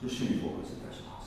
就是虚过分币在是吧？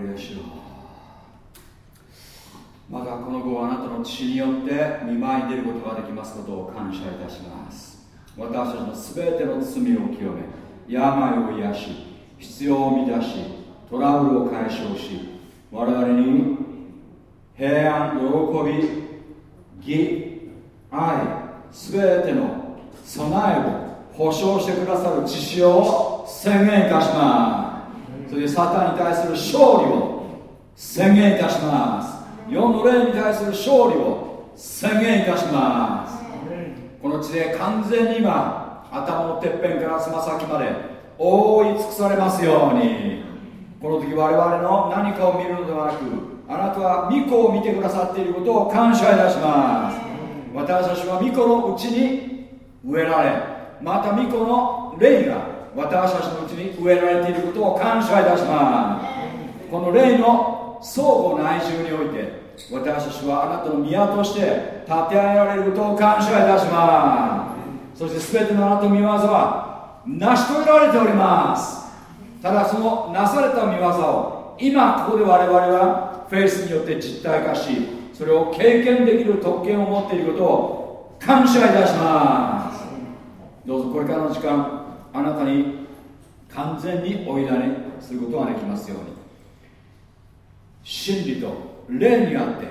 レヤ主よまたこの後あなたの血によって見舞いに出ることができますことを感謝いたします。私たちの全ての罪を清め病を癒し必要を満たしトラブルを解消し我々に平安喜び義愛全ての備えを保証してくださる知識を宣言いたしますそれでサタンに対する勝利を宣言いたします。世の霊に対する勝利を宣言いたします。この地で完全に今頭のてっぺんからつま先まで覆い尽くされますように。この時我々の何かを見るのではなくあなたは御子を見てくださっていることを感謝いたします。私たちは御子のうちに植えられまた御子の霊が私たちのうちに植えられていることを感謝いたします。この霊の相互内住において私たちはあなたの宮として立て上げられることを感謝いたします。そして全てのあなたの御業は成し遂げられております。ただそのなされた御業を今ここで我々はフェイスによって実体化しそれを経験できる特権を持っていることを感謝いたします。どうぞこれからの時間あなたに完全にお委ねすることができますように。真理と霊にあって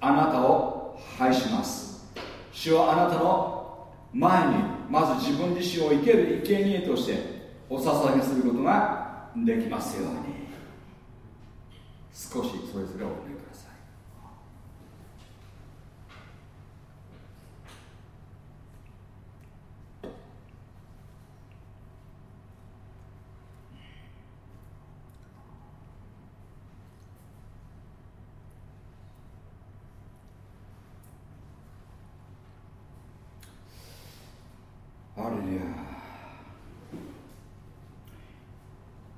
あなたを拝します。主はあなたの前にまず自分自身を生ける生贄としてお捧げすることができますように。少しそれぞれお願いくださいハレルヤ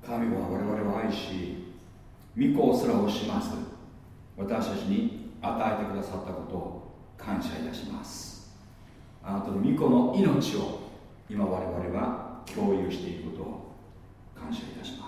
神は我々を愛し御子をすら惜します。私たちに与えてくださったことを感謝いたします。あなたの御子の命を今我々は共有していることを感謝いたします。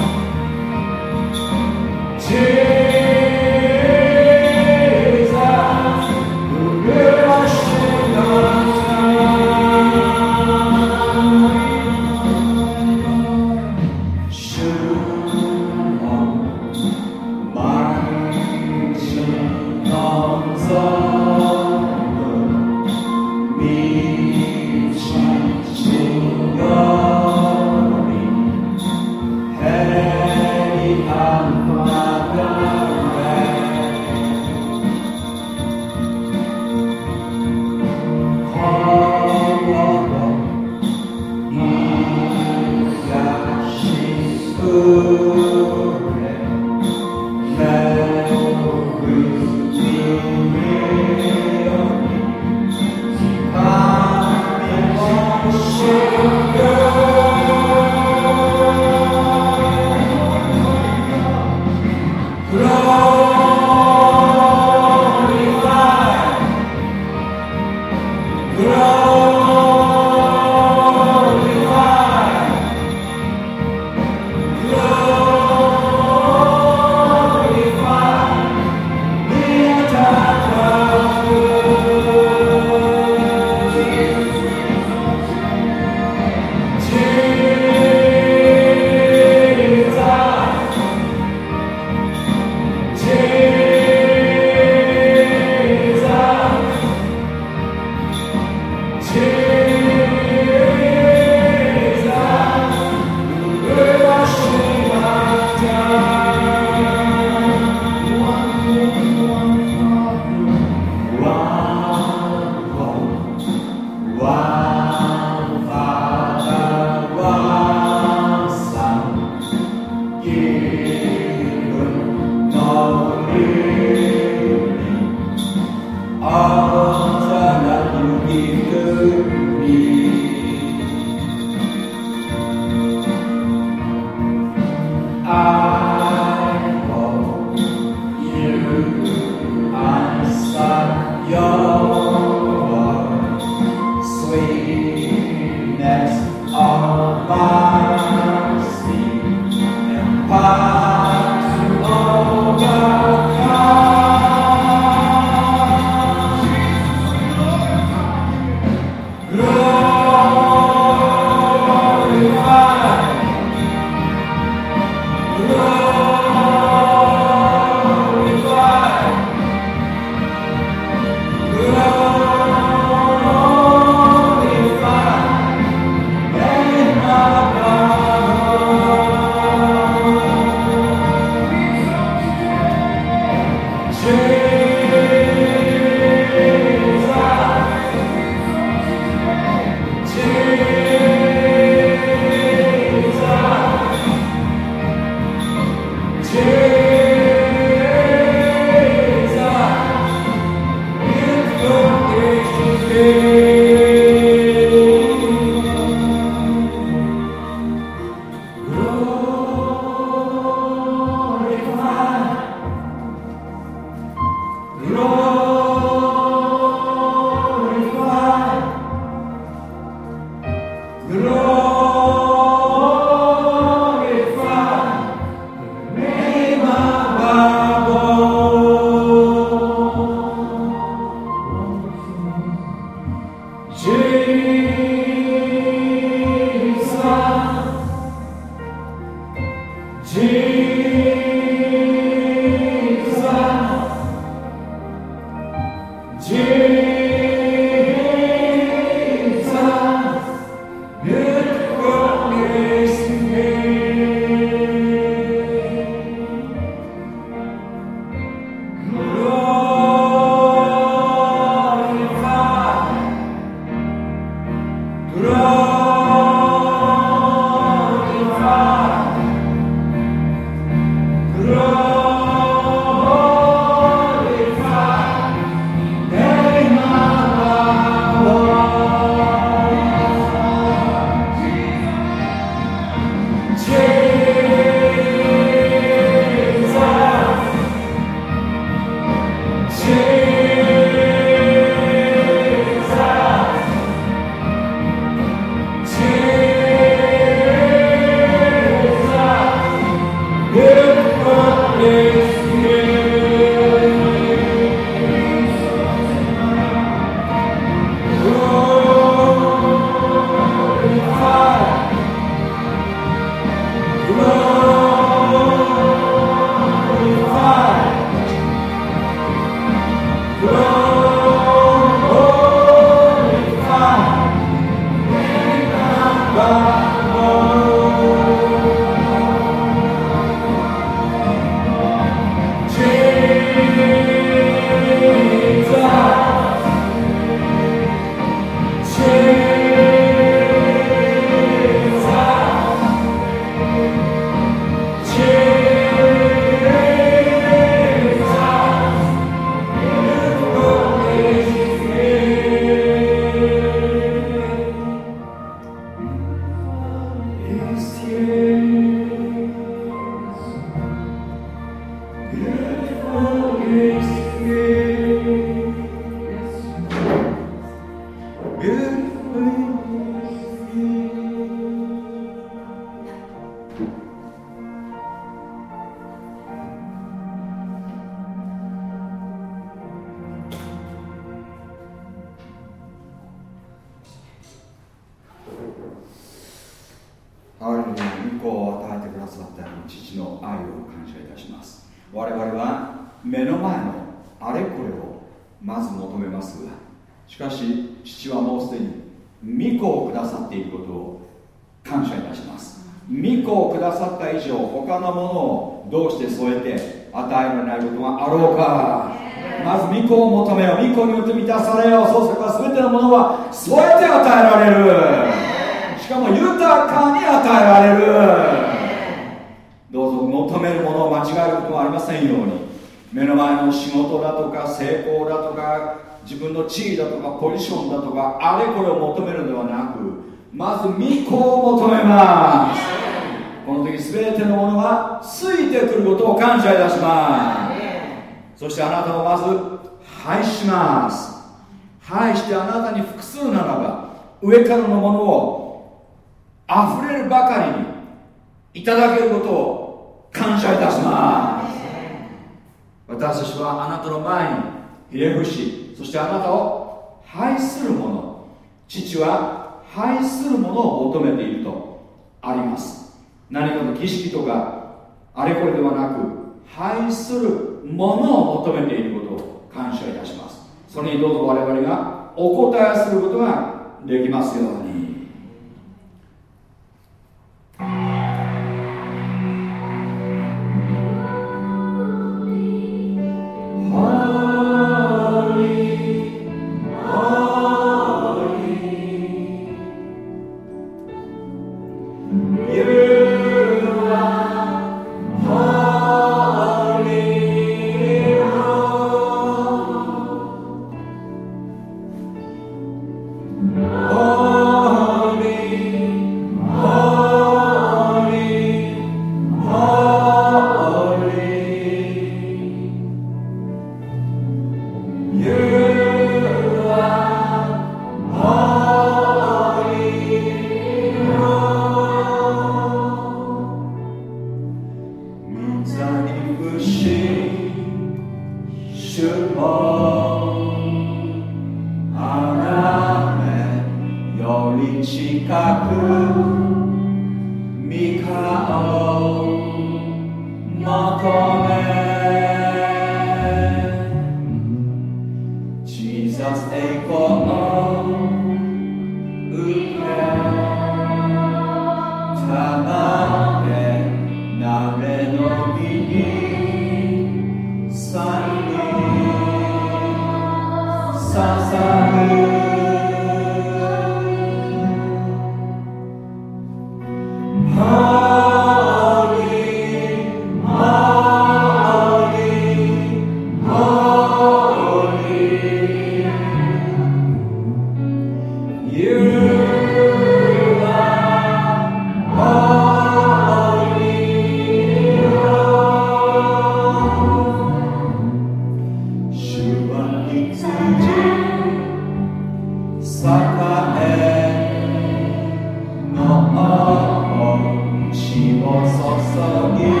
só que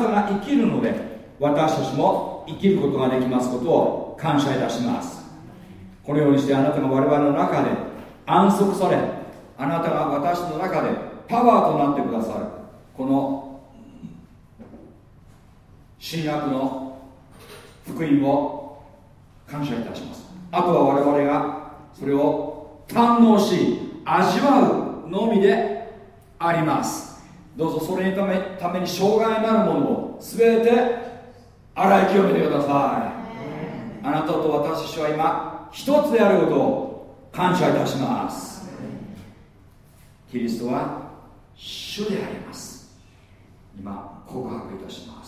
して今あなたが生きるので私たちも生きることができますことを感謝いたします。このようにしてあなたが我々の中で安息されあなたが私の中でパワーとなってくださるこの新約の福音を感謝いたします。あとは我々がそれを堪能し味わうのみであります。どうぞそれにためために障害になるものを全て洗い清めてください。あなたと私たちは今一つであることを感謝いたします。キリストは主であります。今告白いたします。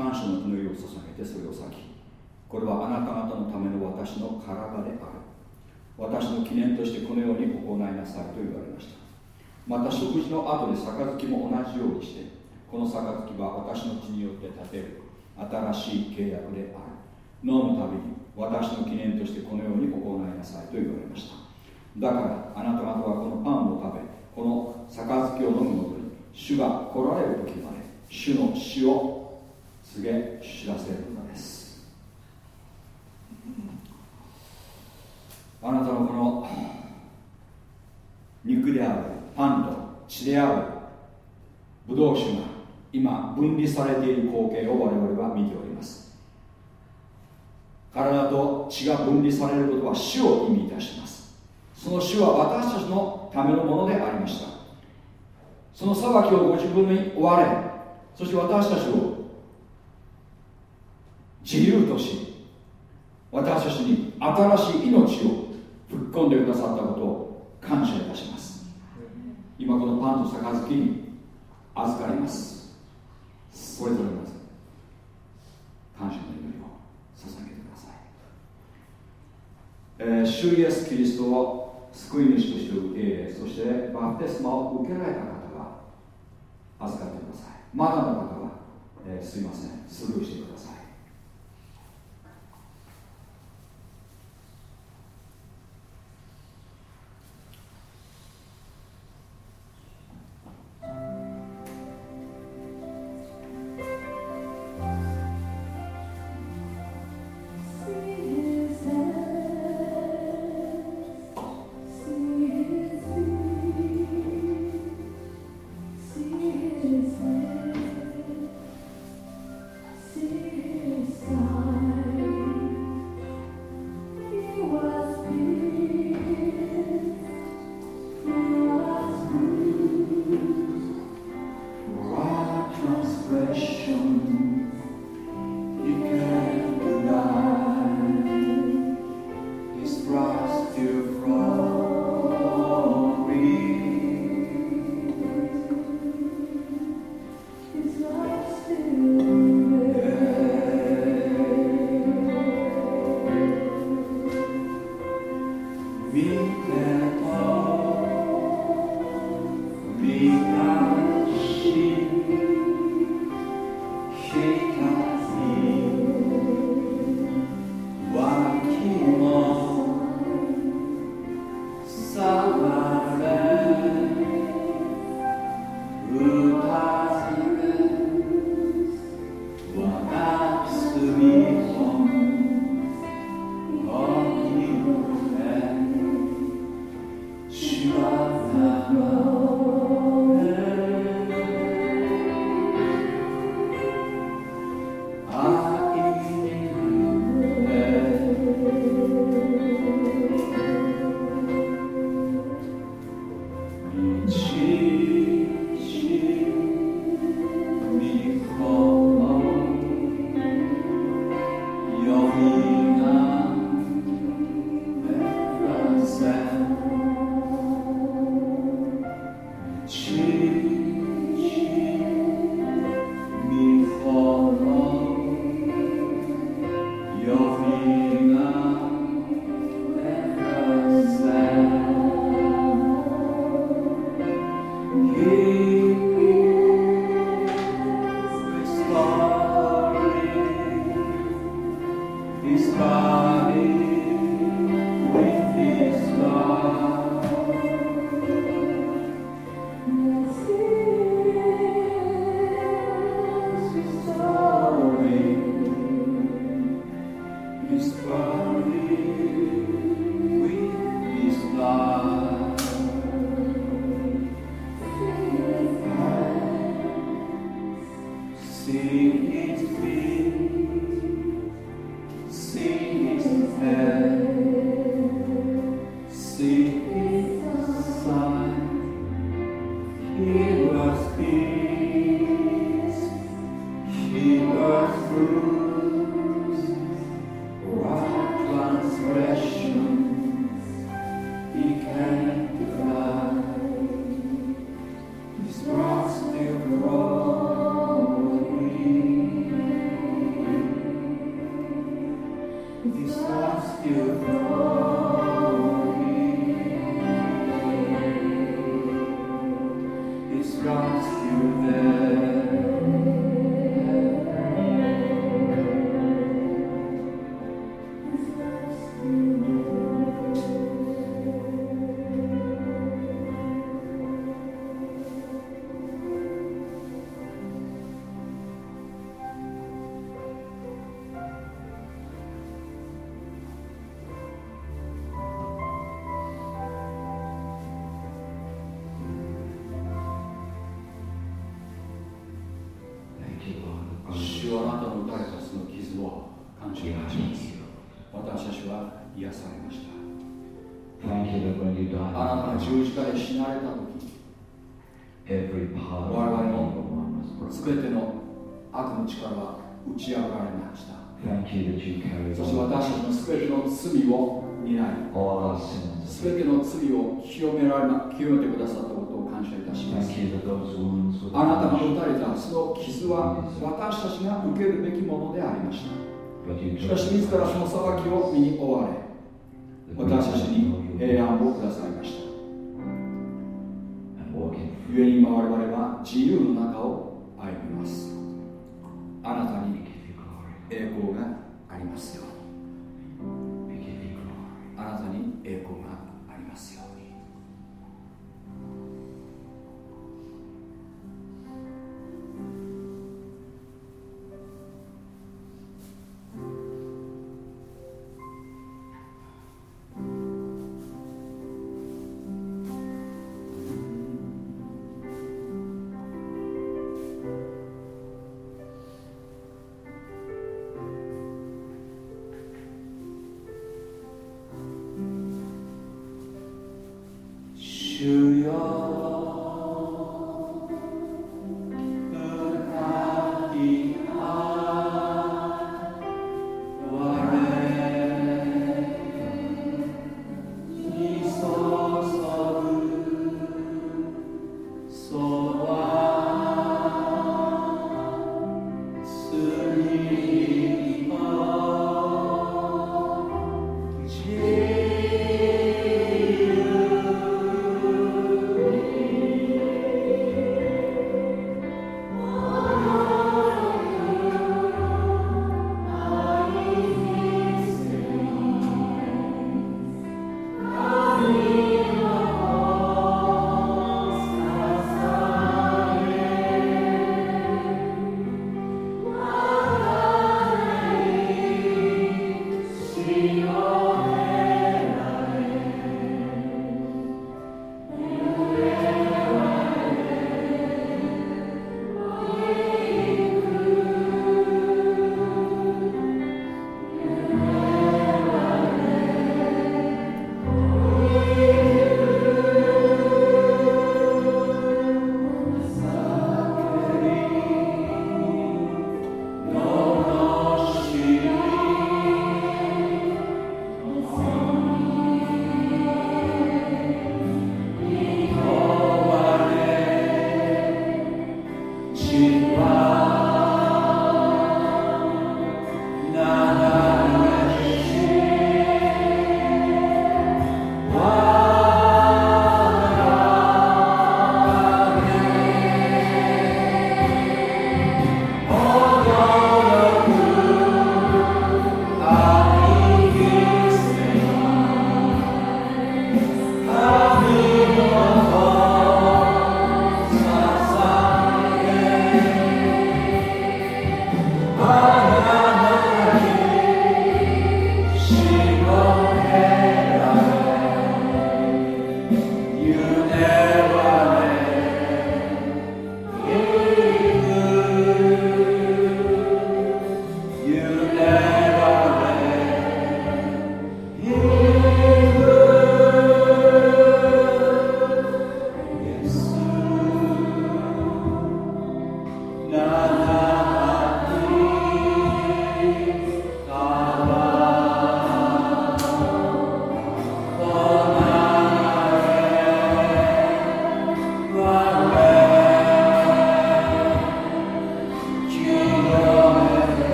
感謝の祈りを捧げてそれを先。これはあなた方のための私の体である。私の記念としてこのように行いなさいと言われました。また食事の後で杯も同じようにしてこの杯は私の血によって立てる。新しい契約である。飲むたびに私の記念としてこのように行いなさいと言われました。だからあなた方はこのパンを食べこの杯を飲むごとに主が来られる時まで主の死を告げ知らせるのです。あなたのこの肉であるパンと血であるブドウ酒が今分離されている光景を我々は見ております。体と血が分離されることは死を意味いたします。その死は私たちのためのものでありました。その裁きをご自分に追われそして私たちを自由とし私たちに新しい命を吹っ込んでくださったことを感謝いたします。今このパンと杯に預かります。それぞれまず感謝の祈りを捧げてください、えー、主イエス・キリストを救い主として受け入れそしてバプテスマを受けられた方は預かってください。まだの方は、えー、すいません。スルーしてください。主はあなたの打たれたその傷を感謝いたします私たちは癒されました。あなたが十字架で死なれた時我々の全ての悪の力は打ち破られました。そして私たちの全ての罪を未来。すべての罪を清められ清めてくださったことを感謝いたします。あなたが打たれたその傷は私たちが受けるべきものでありました。しか？し自らその裁きを身に負われ私たちに平安をくださいました。故に今我々は自由の中を歩みます。あなたに栄光がありますよあなたに栄光が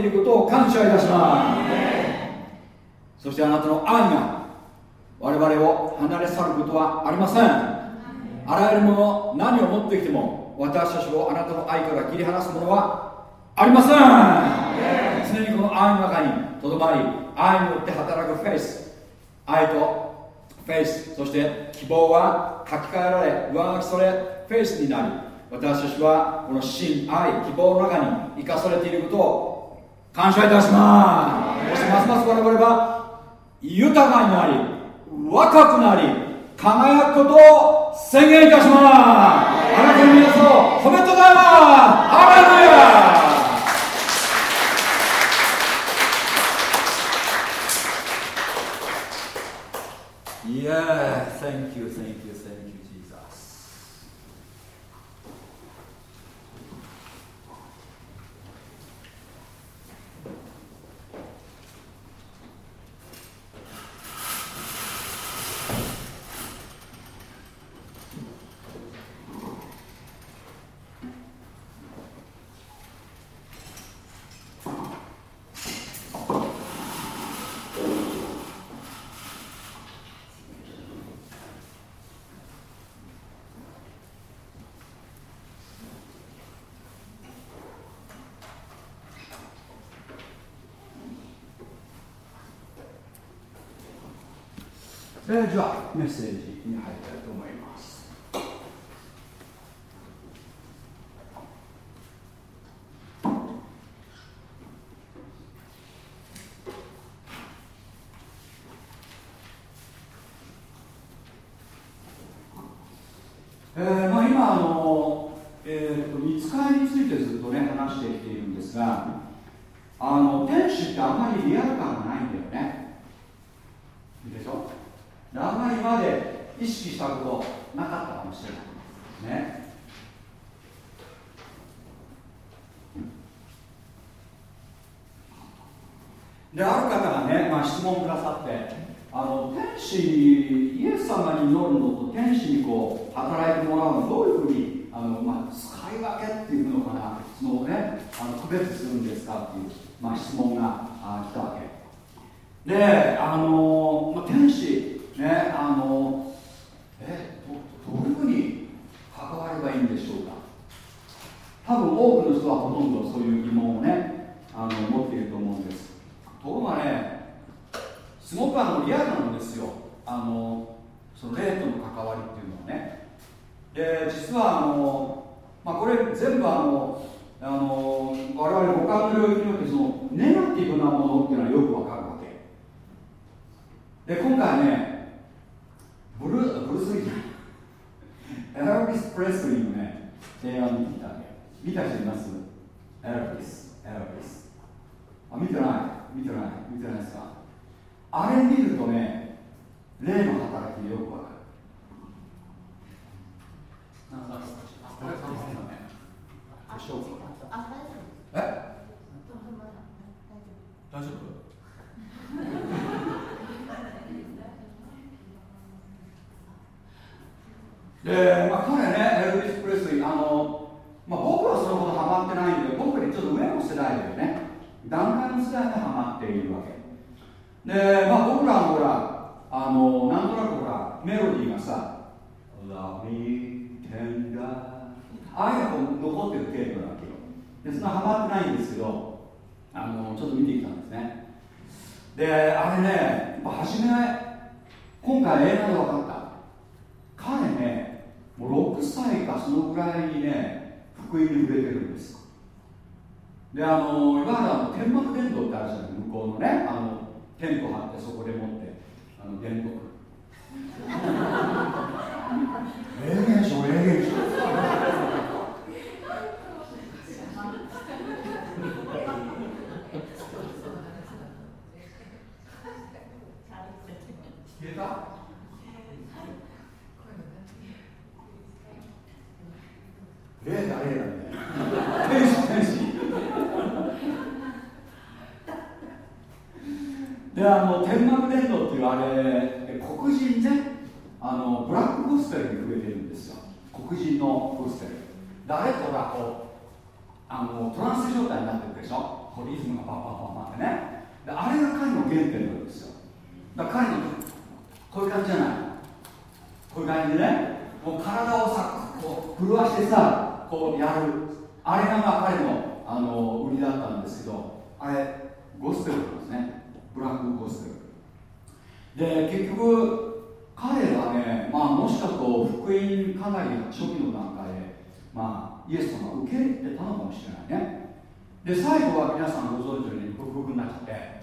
ていることを感謝いたします。そしてあなたの愛が我々を離れ去ることはありません。あらゆるもの何を持ってきても私たちをあなたの愛から切り離すものはありません。常にこの愛の中にとどまり愛によって働くフェイス。愛とフェイス。そして希望は書き換えられ上書きそれフェイスになり私たちはこの真愛希望の中に生かされていることを感謝いたしますそしますます我々は豊かになり若くなり輝くことを宣言いたしますあなたの皆さんを褒めとざいますハレルヤイエー Thank you, thank you. えー、じゃあメッセージに入りたいと思います、えーまあ、今あの、えーと、見つかりについてずっとね話してきているんですがあの天使ってあんまりリアル感がないんだよね。でしょ？あんまりまで意識したことなかったかもしれないね。である方がね、まあ、質問くださってあの天使にイエス様に祈るのと天使にこう働いてもらうのどういうふうにあの、まあ、使い分けっていうのかなそのねあの区別するんですかっていう、まあ、質問が来たわけ。であの、まあ、天使ねあのえどどういうふうに関わればいいんでしょうか？多分多くの人はほとんどそういう疑問をねあの持っていると思うんです。ところがねすごくあのリアルなんですよ。あのその霊との関わりっていうのはね。で実はあの、まあ、これ全部あのあの我々五感の領域においてそのネガティブなものっていうのはよくわかるわけ。で今回ねブルーブルース・リーエラビス・プレスリーのね映画見てきた見た人います？エラビスエラビスあ見てない。見てない。見てないですか？あれ見るとね霊の働きよくわかる。なんだろうこれ大変だね。え？大丈夫？で、まあ、彼ね、エルビス・プレスリー、あの、まあ、僕はそのほどハマってないんで、僕よりちょっと上の世代だよね。段階の世代にハマっているわけ。で、まあ、僕らもほら、あの、なんとなくほら、メロディーがさ、Love me tender ああいうの残ってる程度なわけよ。で、そんなハマってないんですけど、あの、ちょっと見てきたんですね。で、あれね、やっぱ初め、今回映画で分かった。彼ねもう6歳かそのぐらいにね福音に触れてるんです。であのいわゆるあの天幕伝道ってあるじゃない向こうのねあのテント張ってそこでもってあの伝道霊現象霊現象消えた霊だ霊だみたいな天使天使であの天幕伝道っていうあれ黒人ねあのブラックゴスペルに増えてるんですよ黒人のゴスペル誰かがこうあのトランス状態になってるでしょこうリズムがパンパンパンパンってねであれが彼の原点なんですよだから彼のこういう感じじゃないこういう感じでねもう体をさこう震わしてさこうやるあれがまあ彼のあの売りだったんですけどあれゴスペルなんですねブラックゴスペルで結局彼はね、まあ、もしかすると福音かなり初期の段階で、まあ、イエス様が受け入れてたのかもしれないね。で最後は皆さんご存知のように克服になっちゃって。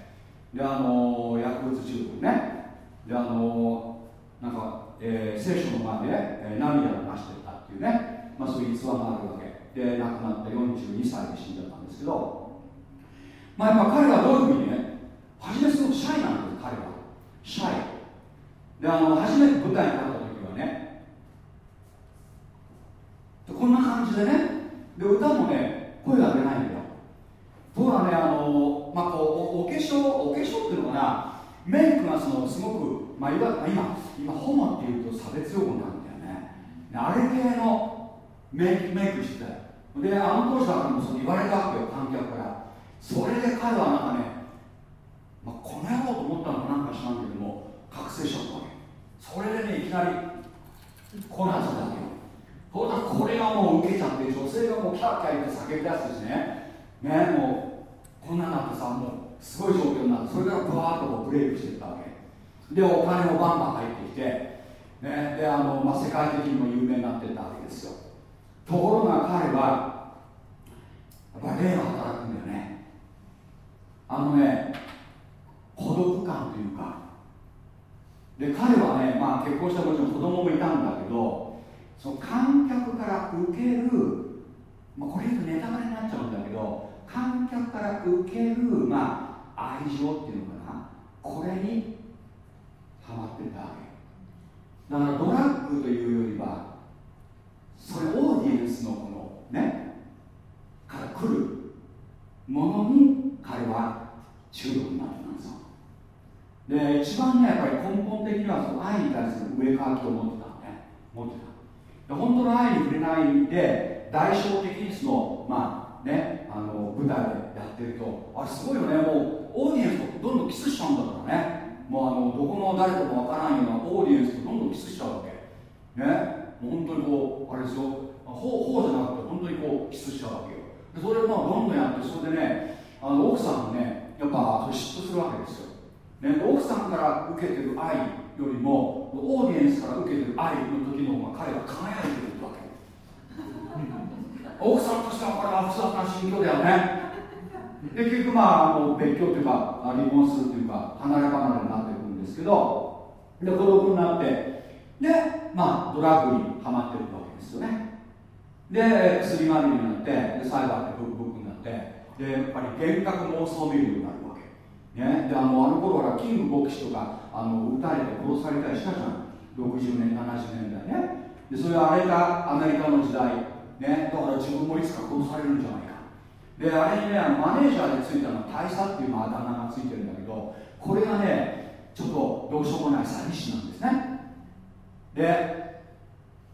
であの薬物中毒ね。であのなんか、えー、聖書の前で、えー、涙を出してたっていうね。まあ、そういう逸話があるわけ。で亡くなって42歳で死んじゃったんですけど、まあ、やっぱ彼はどういうふうにね初めすごくシャイなんです彼は。シャイ。であの初めて舞台に立った時はねこんな感じでねで歌もね声が出ないんだよ。ところがねあの、まあ、こうお化粧お化粧っていうのかなメイクがそのすごく、まあ、今今ホモっていうと差別用語なんだよね。あれ系のメイメイクしてであの当時だからもそう言われたわけよ観客から。それで彼はなんかね、まあ、この野郎と思ったのかなんか知らんけども覚醒しちゃったわけ。それでねいきなりこうなっちゃったわけよ。これがもう受けちゃって女性がもうキャーキャ言って叫び出すしね。ねもうこんなになってさもうすごい状況になってそれからブワーッとブレイクしていったわけ。でお金もバンバン入ってきて、ねであのまあ、世界的にも有名になってったわけですよ。ところが彼はやっぱり霊が働くんだよね。あのね孤独感というか。で彼はね、まあ、結婚したもちろん子供もいたんだけどその観客から受ける、まあ、これ言うとネタバレになっちゃうんだけど観客から受ける、まあ、愛情っていうのかな？これにハマってたわけ。だからドラッグというよりはそれオーディエンスのこのねから来るものに彼は中毒になってたんですよ。で一番ねやっぱり根本的にはその愛に対する上かきを持ってたのね。持ってた。本当の愛に触れないで代償的にそのまあねあの舞台でやってるとあれすごいよねもうオーディエンスとどんどんキスしちゃうんだからね。もうあのどこの誰ともわからないようなオーディエンスとどんどんキスしちゃうわけね。もう本当にこうあれですよほうほうじゃなくて本当にこうキスしちゃうわけよ。でそれをまあどんどんやってそれでねあの奥さんもねやっぱ嫉妬するわけですよ。ね、奥さんから受けてる愛。よりもオーディエンスから受けてる愛の時の彼は輝いてるわけ。奥さんとしてはこれは複雑な心境だよね。で結局まああの別居というか離婚するというか離れ離れになっていくんですけどで孤独になってでまあドラッグにはまってるわけですよね。で薬まみれになってで裁判でブクブクになってでやっぱり幻覚妄想を見るようになるね、であのあの頃はキング牧師とかあの撃たれて殺されたりしたじゃん。60年70年代ね。でそれはあれがアメリカの時代、ね、だから自分もいつか殺されるんじゃないか。であれにねマネージャーでついたのは大佐っていうあだ名がついてるんだけどこれがねちょっとどうしようもない詐欺師なんですね。で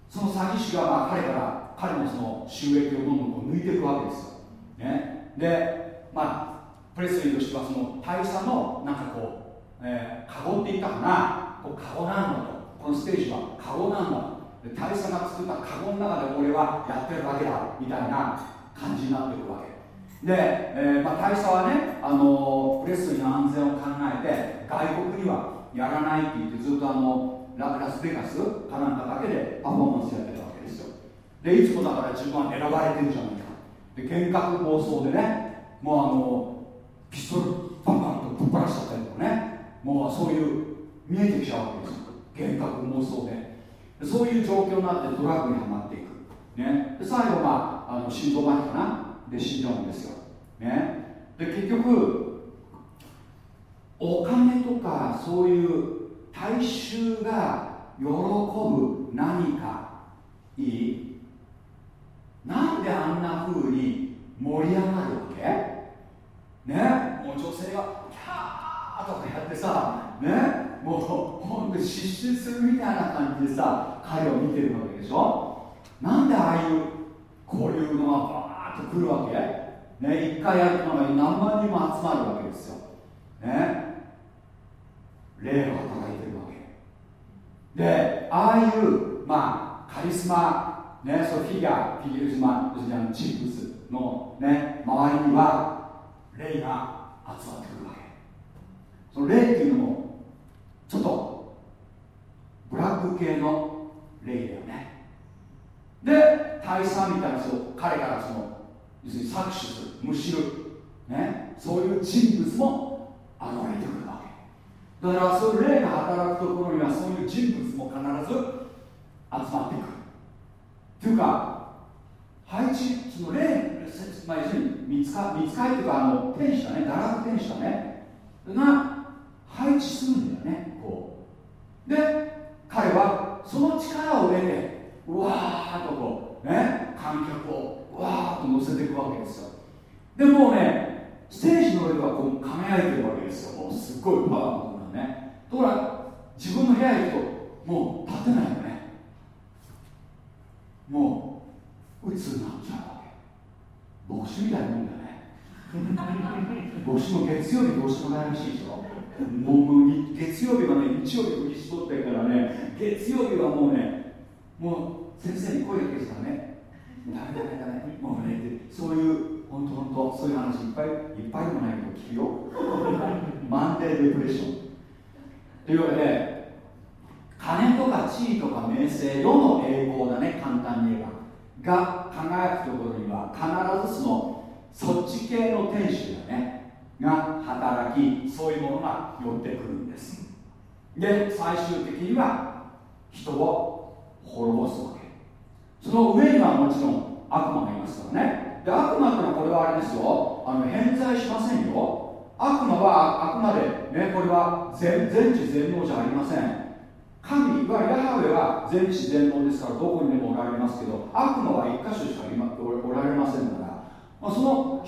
その詐欺師がまあ彼から彼のその収益をどんどん抜いていくわけですよ、ね、でまあプレスリーとしてはその大佐のなんかこう、えー、カゴって言ったかな？こうカゴなんだと。このステージはカゴなんだで大佐が作ったカゴの中で俺はやってるわけだみたいな感じになってくるわけ。で、えーまあ、大佐はね、あのプレスリーの安全を考えて外国にはやらないって言ってずっとあのララスベガスかなんかだけでパフォーマンスやってたわけですよ。でいつもだから自分は選ばれてるじゃないか。で幻覚暴走でねもうあのピストルバンバンとぶっ放しちゃったりとかね。もうそういう見えてきちゃうわけですよ。幻覚妄想で。そういう状況になってドラッグにはまっていく、ね、で最後まあの心臓麻痺かな。で死んじゃうんですよ、ね、で結局お金とかそういう大衆が喜ぶ何かいい。なんであんな風に盛り上がるわけ？ね。性がキャーとかやってさねもうほんと失神するみたいな感じでさ彼を見てるわけでしょ？なんでああいうこういうのがバーッと来るわけ？ね一回やるのが何万人も集まるわけですよ。ね。霊が働いてるわけ。でああいうまあカリスマねそうフィギュアフィギュアマ人物のね周りには霊が集まってくるわけ。その霊っていうのもちょっとブラック系の霊だよね。で大佐みたいなそう彼からその要するに搾取するむしる、ね、そういう人物も現れてくるわけ。だからそういう霊が働くところにはそういう人物も必ず集まってくる。っていうか配置その霊まあ、要するに見つか見つかりというかあの天使だね堕落天使だねが配置するんだよねこう。で彼はその力を得てうわーっとこうね観客をうわーっと乗せていくわけですよ。でもうねステージの上ではこう輝いてるわけですよ。もうすっごいパワーフルなね。ところが自分の部屋行くともう立てないよね。もう鬱になっちゃう牧師みたいなもんだね。牧師も月曜日どうしてもないらしいでしょ。もう月曜日はね日曜日に絞ってるからね月曜日はもうねもう先生に声かけてたらねダメダメダメ。もうねそういう本当本当そういう話いっぱいいっぱいでもないけど聞くよ。マンデーデプレッション。というわけで金とか地位とか名声世の栄光だね簡単に言えば。が輝くところには必ずそのそっち系の天使がねが働きそういうものが寄ってくるんです。で最終的には人を滅ぼすわけ。その上にはもちろん悪魔がいますからね。で悪魔ってのはこれはあれですよ。あの偏在しませんよ。悪魔はあくまでねこれは全全知全能じゃありません。神はヤハウェは全知全能ですからどこにでもおられますけど悪魔は一箇所しかおられませんから、まあ、その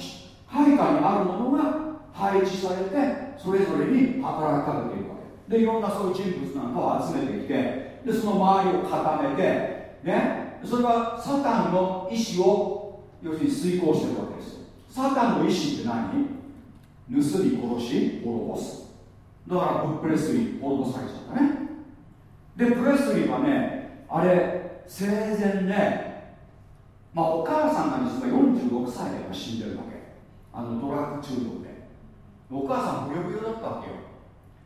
配下にあるものが配置されてそれぞれに働かけていくわけ。でいろんなそういう人物なんかを集めてきてでその周りを固めてね。それはサタンの意志を要するに遂行してるわけです。サタンの意志って何？盗み殺し滅ぼす。だからブップレスリー滅ぼされちゃったね。でプレスリーはねあれ生前ねまあお母さんが実は46歳で死んでるわけ。あのドラッグ中毒で。お母さんブヨブヨだったわけよ。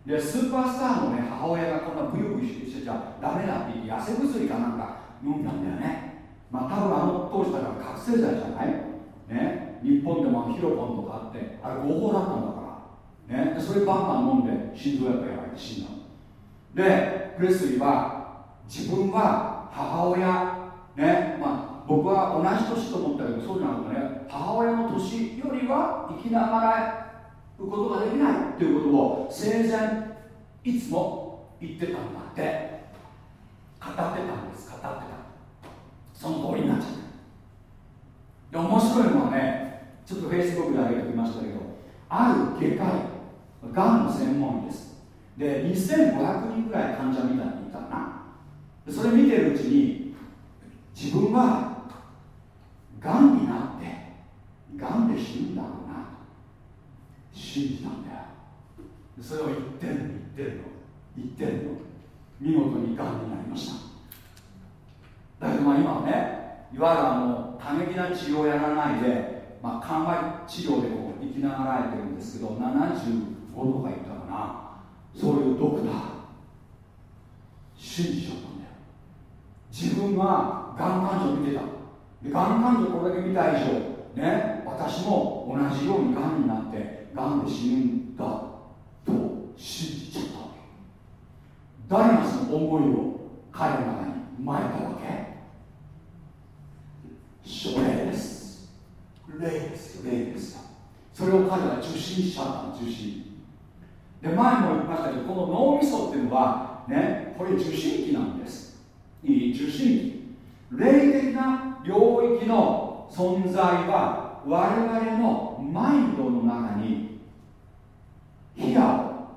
でスーパースターのね母親がこんなブヨブヨしてちゃダメだって言って痩せ薬かなんか飲んだんだよね。まあ多分あの当時だから覚醒剤じゃない？ね？日本でもヒロポンとかあってあれ合法だったんだから。ね？でそれバンバン飲んで心臓やっぱやられて死んだでプレスリーは自分は母親ねまあ僕は同じ年と思ったけどそうじゃなくてね。母親の年よりは生きながらうことができないということを生前いつも言ってたんだって。語ってたんです語ってた。その通りになっちゃった。で面白いのはねちょっとフェイスブックで上げてきましたけどある外科医がんの専門医です。で2500人ぐらい患者みたいにいたかな。それ見てるうちに自分はがんになってがんで死ぬんだろうな信じたんだよ。それを言ってんの言ってんの言ってんの。見事にがんになりました。だけどまあ今はねいわゆるあの過激な治療をやらないで、まあ、緩和治療でこう生きながらえてるんですけど75とか言ったかなそういうドクター信じちゃったんだよ。自分はがん患者を見てた。がん患者これだけ見た以上ね私も同じようにがんになってがんで死ぬんだと信じちゃったわけ。誰がその思いを彼の中にまいたわけ。書霊です。霊です霊ですよ。それを彼は受信しちゃった受信で前も言いましたけどこの脳みそっていうのはねこれ受信機なんです。いい受信機。霊的な領域の存在は我々のマインドの中に火ア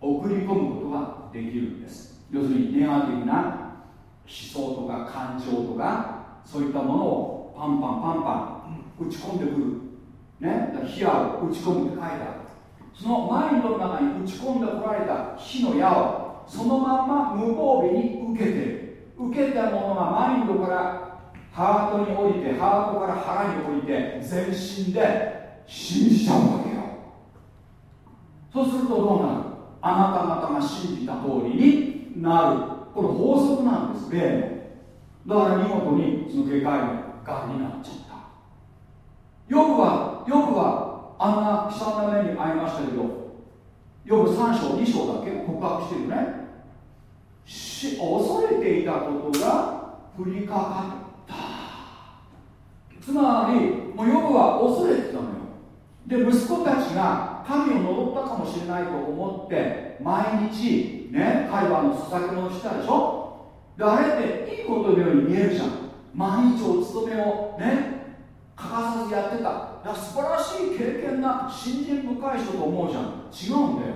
を送り込むことができるんです。要するにネガティブな思想とか感情とかそういったものをパンパンパンパン打ち込んでくる。ね火アを打ち込むって書いてある。そのマインドの中に打ち込んでこられた火の矢をそのまま無防備に受けてる。受けたものがマインドからハートに降りてハートから腹に降りて全身で信じちゃうわけよ。そうするとどうなる？あなた方が信じた通りになる。これ法則なんです例の。だから見事にその外科医がんになっちゃった。ヨブはヨブはあんな悲惨な目に遭いましたけどヨブ3章2章だけ告白してるね。し恐れていたことが降りかかった。つまりもうヨブは恐れてたのよ。で息子たちが神を呪ったかもしれないと思って毎日ね彼はあの捧げ物したでしょ。であれっていいことのように見えるじゃん。毎日お勤めをね欠かさずやってた。だ素晴らしい経験な信心深い人と思うじゃん。違うんだよ。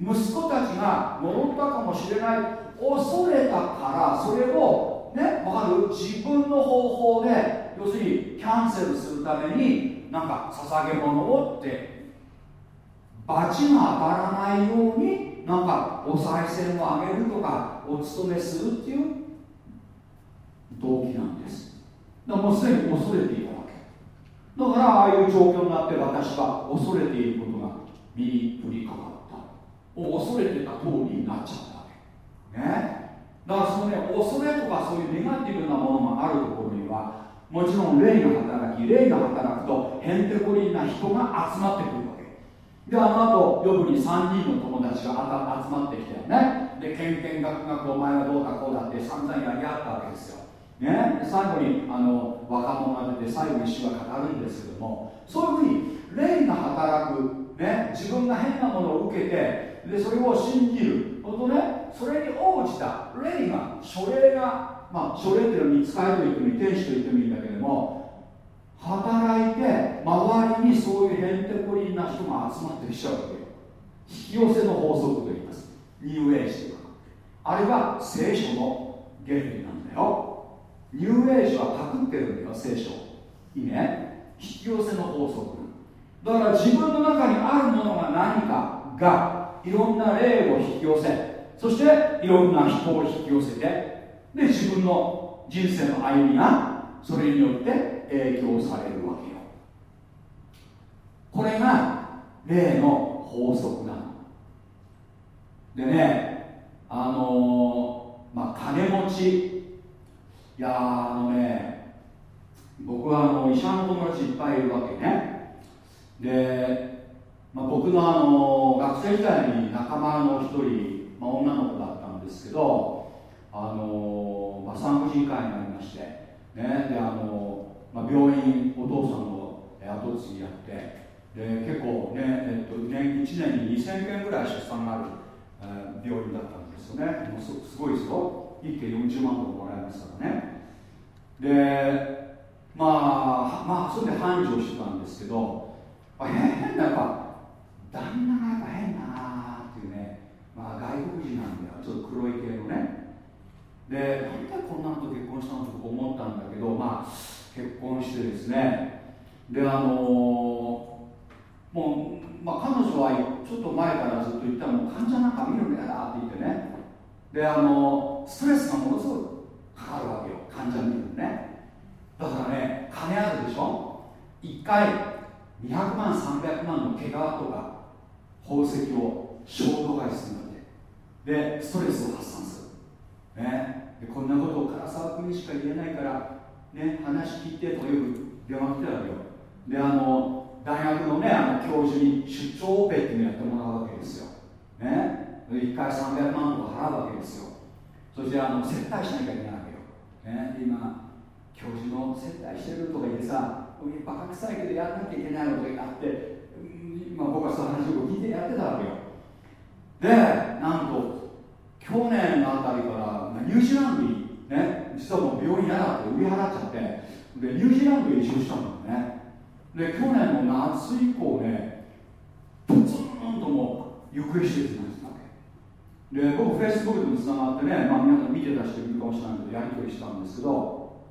息子たちが呪ったかもしれない恐れたからそれをね分かる？自分の方法で要するにキャンセルするためになんか捧げ物をって罰が当たらないようになんかお賽銭をあげるとかお勤めするっていう動機なんです。だからもうすでに恐れていたわけだからああいう状況になって私は恐れていることが身に降りかかった。恐れてた通りになっちゃったわけ。ね。だからそのね恐れとかそういうネガティブなものがあるところにはもちろん霊が働き霊が働くとへんてこりんな人が集まってくるわけ。であの後予部に3人の友達が集まってきてね。でけんけんがくがくお前はどうだこうだって散々やり合ったわけですよ。ね、最後にあの若者が出て最後に主は語るんですけどもそういうふうに霊が働く、ね、自分が変なものを受けてでそれを信じる。ほんとねそれに応じた。霊が書霊がまあ書霊っていうのは見つかると言ってもいい天使と言ってもいいんだけども働いて周りにそういうへんてこりんな人が集まってきちゃうわけよ。引き寄せの法則と言います。ニューエイジとかあれは聖書の原理なんだよ。ニューエイジはパクってるんだよ聖書。いいね。引き寄せの法則。だから自分の中にあるものが何かがいろんな霊を引き寄せそしていろんな人を引き寄せてで自分の人生の歩みがそれによって影響されるわけよ。これが霊の法則なの。でねあのー、まあ金持ちいやあのね僕はあの医者の友達いっぱいいるわけね。で、まあ、僕のあの学生時代に仲間の一人、まあ、女の子だったんですけどあの、まあ、産婦人科医になりまして、ね、であの、まあ、病院お父さんの後継ぎやってで結構ね、えっと、年1年に2000件ぐらい出産がある、えー、病院だったんですよね。もうすごいですよ。1件40万ドルもらえますからね。でまあまあそれで繁盛してたんですけど変なやっぱ旦那がやっぱ変だなっていうねまあ外国人なんだよ。ちょっと黒い系のね。でなんでこんなのと結婚したのと思ったんだけどまあ結婚してですね。であのもう、まあ、彼女はちょっと前からずっと言ったらもう患者なんか見るのやだって言ってね。であのストレスがものすごくかかるわけよ。患者見るね。だからね金あるでしょ？1回200万300万の怪我とか宝石を衝動買いするわけ。でストレスを発散する、ね、でこんなことを唐沢君にしか言えないから、ね、話聞いてとよく電話来てたわけよ。であの大学のねあの教授に出張オペっていうのやってもらうわけですよ、ね、1回300万とか払うわけですよ。そしてあの接待しなきゃいけない、ね、今教授の接待してるとか言ってさバカ臭いけどやらなきゃいけないのとかあって今僕はその話を聞いてやってたわけよ。でなんと去年のあたりからニュージーランドにね実はもう病院嫌だって売り払っちゃって。でニュージーランドへ移住したんだよね。で去年の夏以降ねプツンともう行方知れずなんで僕、フェイスブックでもつながってね、まあ、皆さん見てた人いるかもしれないけど、やり取りしたんですけど、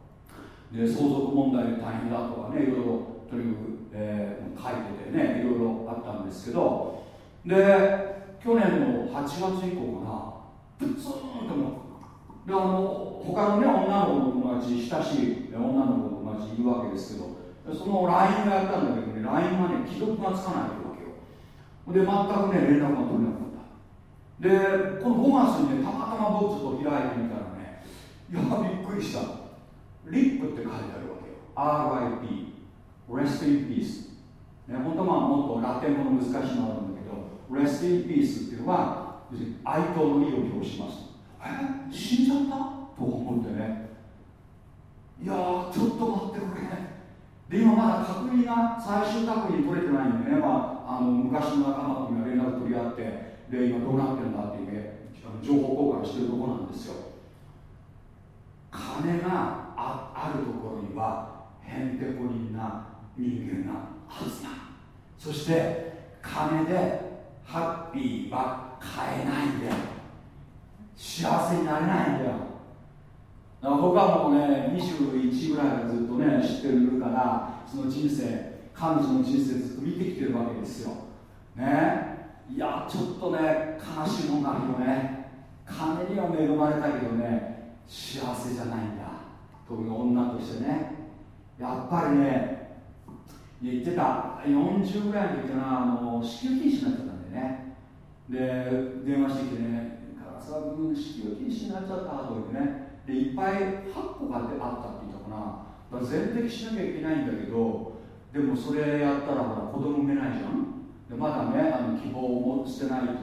で相続問題で大変だとかね、いろいろとにかく、えー、書いててね、いろいろあったんですけど、で、去年の8月以降かな、プツンともであの他のね、女の子の友達、親しい女の子の友達いるわけですけど、その LINE がやったんだけどね、LINE がね、既読がつかないわけよ。で、全くね、連絡が取れなくでこの5月にねたまたま僕ちょっと開いてみたらねいやびっくりした。リップって書いてあるわけよ。RIP Rest in Peace ね本当はもっとラテン語の難しいのあるんだけど Rest in Peace っていうのは哀悼の意を表します。え？死んじゃった？と思ってね。いやちょっと待ってくれ。で今まだ確認が最終確認取れてないんでね、まあ、あの昔の仲間とには連絡取り合ってで今どうなってるんだっていうね情報交換してるところなんですよ。金がああるところにはへんてこりんな人間がはずだそして金でハッピーは買えないんだよ。幸せになれないんだよ。だから僕はもうね21ぐらいからずっとね知ってるからその人生彼女の人生ずっと見てきてるわけですよ。ね。いやちょっとね悲しいもんがあるよね。金には恵まれたけどね幸せじゃないんだ。特に女としてね。やっぱりね言ってた40ぐらいの時かなあの子宮筋腫になっちゃったんでね。で電話してきてね唐沢君子宮筋腫になっちゃったとか言ってね。でいっぱい8個があったって言ったかな。だから全摘しなきゃいけないんだけどでもそれやったらほら子供産めないじゃん。でまだねあの希望を捨てないって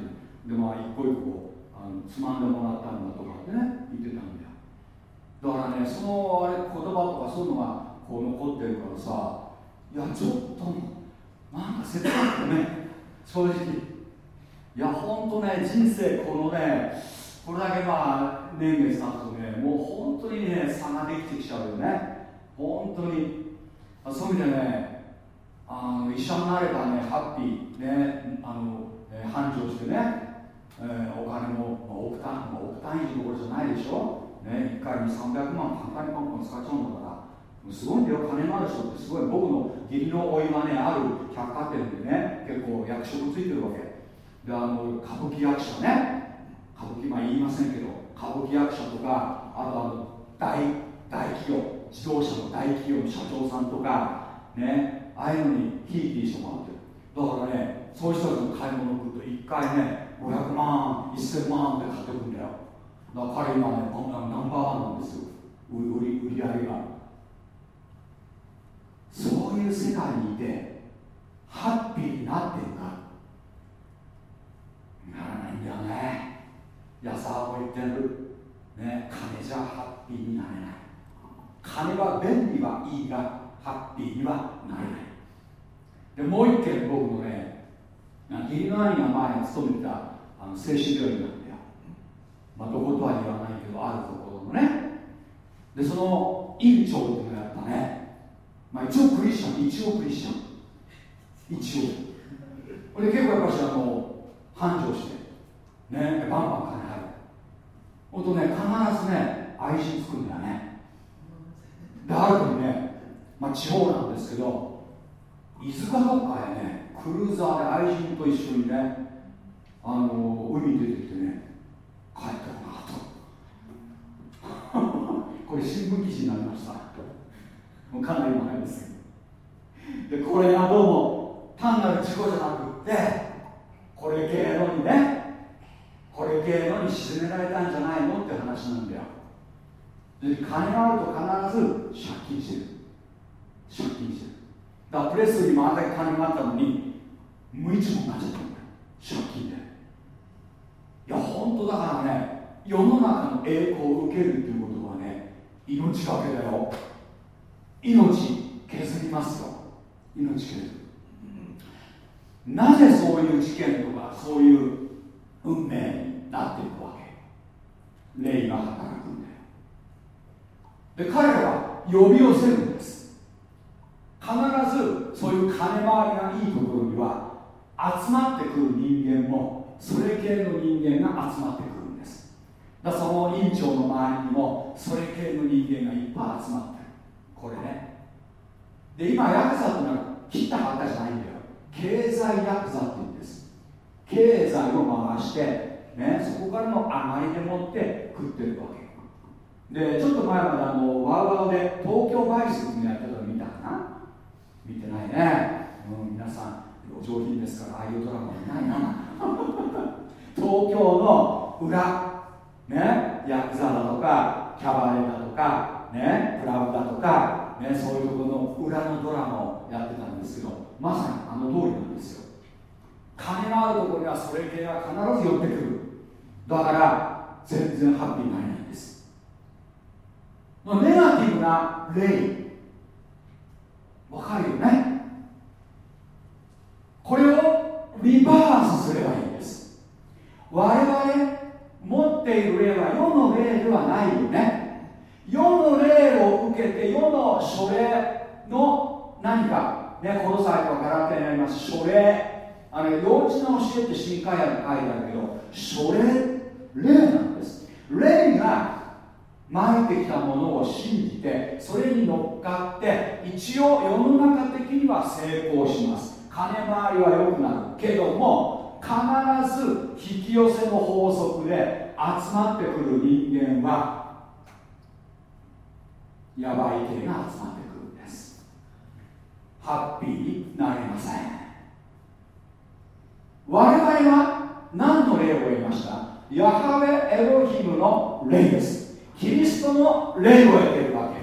でまあ一個一個あのつまんでもらったんだとかってね言ってたんだよ。だからねそのあれ言葉とかそういうのがこう残ってるからさいやちょっとなんか切なくね正直。いやほんとね人生このねこれだけまあ年月経つとねもう本当にね差ができてきちゃうよね。本当に。そういう意味でねあの医者になればねハッピーねあの、えー、繁盛してね、えー、お金も、まあ、億単位、億単位どころじゃないでしょ、ね、1回に300万簡単にパンパン使っちゃうんだからすごいんだよ金のある人ってすごい僕の義理のおいはねある百貨店でね結構役職ついてるわけ。であの歌舞伎役者ね歌舞伎まあ言いませんけど歌舞伎役者とかあとあの大大企業自動車の大企業の社長さんとかねああいうのにひいていい人もあってる。だからねそういう人たちの買い物来ると1回ね500万1000万って買ってくんだよ。だから今ねこんなナンバーワンなんですよ。売り売り上げが。そういう世界にいてハッピーになってるかならないんだよね。矢沢も言ってる。ね金じゃハッピーになれない。金は便利はいいがハッピーにはなれない。でもう一件僕のね義理の兄が前勤めてたあの精神病院なんだよまあどことは言わないけどあるところのね。でその院長っていうのやったね。まあ一応クリスチャン一応クリスチャン。一応。で結構やっぱしあの繁盛してねバンバン金入るほんとね必ずね愛人つくんだよね。である時ねまあ地方なんですけど伊豆かどっかへねクルーザーで愛人と一緒にねあの海に出てきてね帰ったかなと。これ新聞記事になりました。もうかなり前です。でこれがどうも単なる事故じゃなくってこれ系のにねこれ系のに沈められたんじゃないのって話なんだよ。で金があると必ず借金してる。借金してるだからプレスにもあんだけ金があったのに無一文になっちゃったんだよ借金で。いや本当だからね。世の中の栄光を受けるっていうことはね命がけだよ。命削りますよ命削るなぜそういう事件とかそういう運命になっていくわけ。霊が働くんだよ。で彼らは呼び寄せるんです。必ずそういう金回りがいいところには集まってくる人間もそれ系の人間が集まってくるんです。だその院長の周りにもそれ系の人間がいっぱい集まってる。これね。で今ヤクザってのは切ったばっかじゃないんだよ。経済ヤクザって言うんです。経済を回して、ね、そこからの上がりでもって食ってるわけ。でちょっと前まであのワウワウで東京バイスってやった見てないね、うん、皆さんお上品ですからああいうドラマ見ないな。東京の裏ねヤクザだとかキャバレーだとかねクラブだとかねそういうところの裏のドラマをやってたんですけどまさにあの通りなんですよ。金があるところにはそれ系が必ず寄ってくる。だから全然ハッピーになれないんです。ネガティブな霊わかるよね？これをリバースすればいいんです。我々持っている霊は世の霊ではないよね。世の霊を受けて世の書霊の何かねこの際とかガラテにあります。書霊あの幼稚な教えって新海訳書いてあるけど書霊霊なんです。霊が巻いてきたものを信じてそれに乗っかって一応世の中的には成功します。金回りは良くなるけども必ず引き寄せの法則で集まってくる人間はヤバい系が集まってくるんです。ハッピーになれません。我々は何の霊を得ました？ヤハウェエロヒムの霊です。キリストの霊を得てるわけ。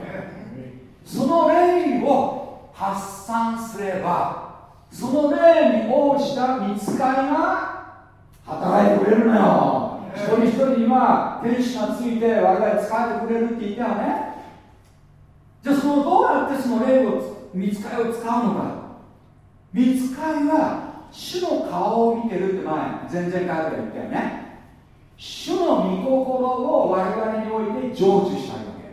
その霊を発散すればその霊に応じた見つかりが働いてくれるのよ。一人一人には天使がついて我々使えてくれるって言ったよね。じゃあそのどうやってその霊を見つかりを使うのか。見つかりは主の顔を見てるって前前々回から言ったよね。主の御心を我々において成就したいわけ。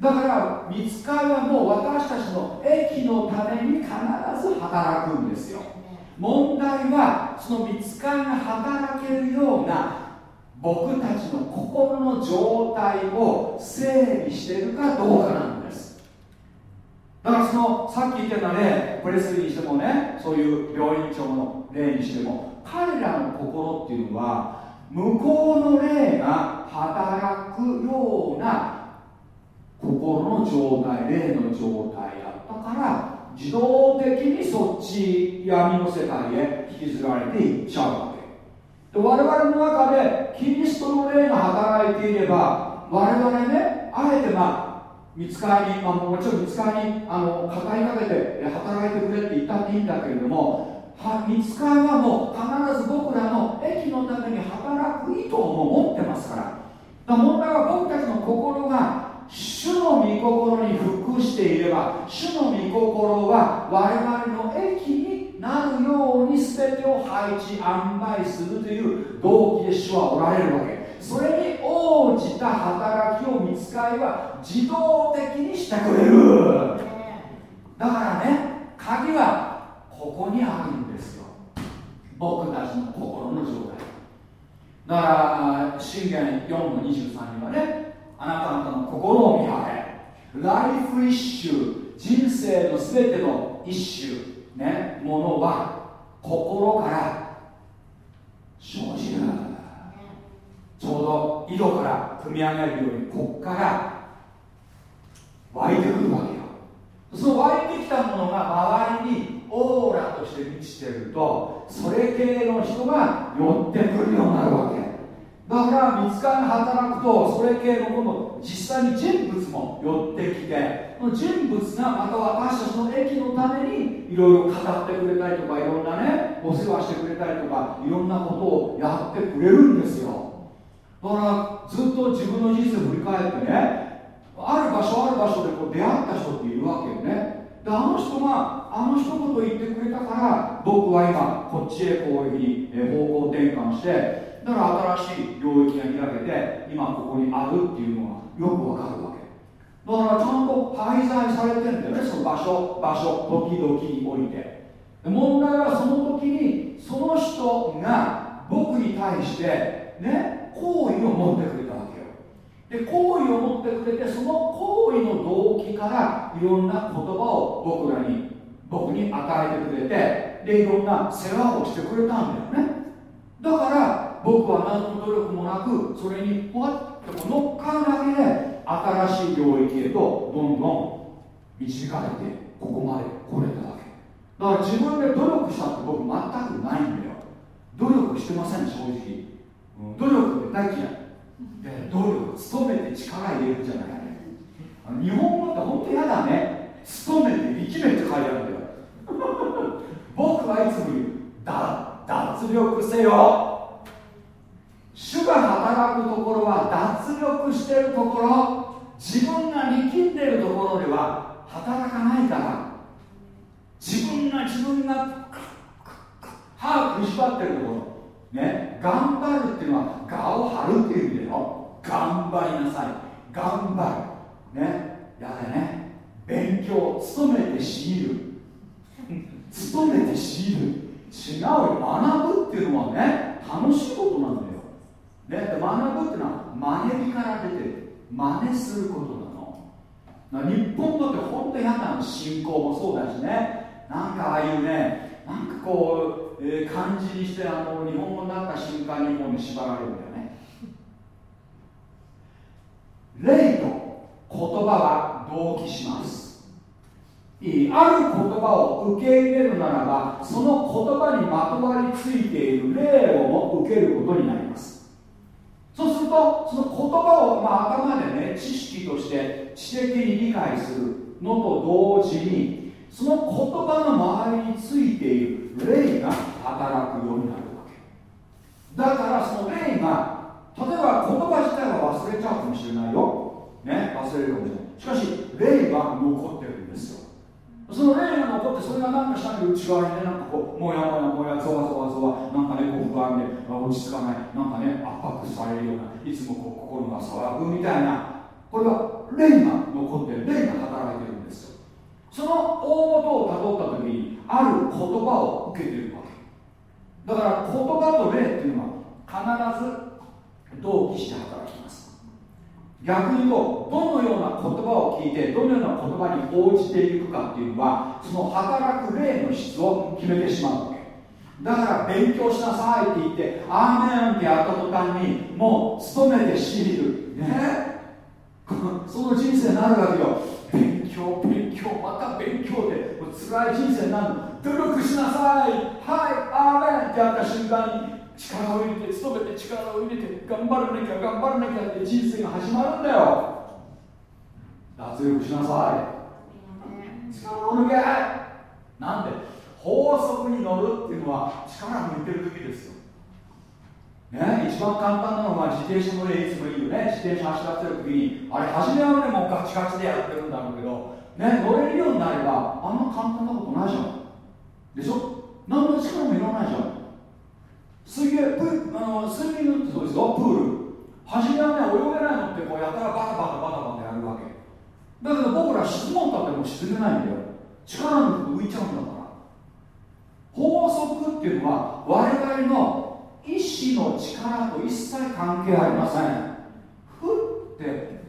だから見つかりはもう私たちの益のために必ず働くんですよ。問題はその見つかりが働けるような僕たちの心の状態を整備しているかどうかなんです。だからそのさっき言ってた例プレスリーにしてもねそういう病院長の例にしても彼らの心っていうのは向こうの霊が働くような心の状態霊の状態だったから自動的にそっち闇の世界へ引きずられていっちゃうわけ。で我々の中でキリストの霊が働いていれば我々ねあえてまあ見つかり、あ、もちろん見つかりあの語りかけて働いてくれって言ったっていいんだけれども見つかりはもう必ず僕らの益のために働く意図を持ってますから。だから問題は僕たちの心が主の御心に服していれば主の御心は我々の益になるように全てを配置塩梅するという動機で主はおられるわけ。それに応じた働きを見つかりは自動的にしてくれる。だからね鍵はここにあるんですよ。僕たちの心の状態。だから信玄4の23にはねあなた方の心を見張れ。ライフ一種人生の全ての一種ねものは心から生じるちょうど井戸から組み上げるようにこっから湧いてくるわけよ。その湧いてきたものが周りにオーラとして満ちてるとそれ系の人が寄ってくるようになるわけ。だから見つかりが働くとそれ系のこの実際に人物も寄ってきてその人物がまた私たちの駅のためにいろいろ語ってくれたりとかいろんなねお世話してくれたりとかいろんなことをやってくれるんですよ。だからずっと自分の人生を振り返ってねある場所ある場所でこう出会った人っているわけよね。であの人があの一言言ってくれたから僕は今こっちへこういうふうに方向転換してだから新しい領域が開けて今ここにあるっていうのがよくわかるわけ。だからちゃんと介在されてるんだよねその場所場所時々において。問題はその時にその人が僕に対してね好意を持ってくれたわけよで好意を持ってくれてその好意の動機からいろんな言葉を僕らに僕に与えてくれてでいろんな世話をしてくれたんだよね。だから僕は何の努力もなくそれにこうやって乗っかるだけで新しい領域へとどんどん導かれてここまで来れたわけ。だから自分で努力したって僕全くないんだよ。努力してません正直、努力って大嫌い。で努力努めて力入れるじゃない。あの日本語って本当嫌だね。努めて力めって書いてあるんだよ。僕はいつも言う。脱力せよ。主が働くところは脱力してるところ。自分が力んでいるところでは働かないから。自分が自分が歯食いしばってるところ。ね頑張るっていうのは我を張るっていう意味だよ。頑張りなさい。頑張る。ね。やだね。勉強努めて強い。る努めて強い。る違うよ。学ぶっていうのはね楽しいことなんだよ。ね、学ぶっていうのは真似から出てる。真似することなの。日本だって本当嫌なの。信仰もそうだしね。なんかああいうねなんかこう、えー、漢字にしてあの日本語になった瞬間にもう、ね、縛られるんだよ。ね霊と言葉は同期します。いある言葉を受け入れるならばその言葉にまとわりついている霊をも受けることになります。そうするとその言葉を、まあ、頭でね知識として知的に理解するのと同時にその言葉の周りについている霊が働くようになるわけ。だからその霊がちゃうかもしれないよ。ね忘れるかもしれない。しかし霊は残ってるんですよ。その霊が残ってそれが何かしたのに内側にねなんかこうもやもやもやぞわぞわぞわなんかねこう不安で落ち着かないなんかね圧迫されるようないつもこう心が騒ぐみたいなこれは霊が残ってる霊が働いてるんですよ。その大元をたどった時にある言葉を受けてるわけ。だから言葉と霊っていうのは必ず同期して働きます。逆に言うとどのような言葉を聞いてどのような言葉に応じていくかっていうのはその働く霊の質を決めてしまうわけ。だから勉強しなさいって言ってアーメンってやった途端にもう勤めて強いる。ねその人生になるわけよ。勉強勉強また勉強でもう辛い人生になる努力しなさい。はいアーメンってやった瞬間に力を入れて努めて力を入れて頑張らなきゃ頑張らなきゃって人生が始まるんだよ。脱力しなさい。力を抜けなんで法則に乗るっていうのは力抜いてる時ですよ。ね、一番簡単なのは自転車の例いつもいいよね。自転車走らせる時にあれ初めはねもうガチガチでやってるんだろうけど、ね、乗れるようになればあんな簡単なことないじゃん。でしょ？何の力もいらないじゃん。水泳プあのスイミングってそうですよ。プール。初めはね泳げないのってこうやたらバタバタバタバタやるわけ。だけど僕ら質問だっても沈めないんだよ。力抜くと浮いちゃうんだから。法則っていうのは我々の意志の力と一切関係ありません。ふって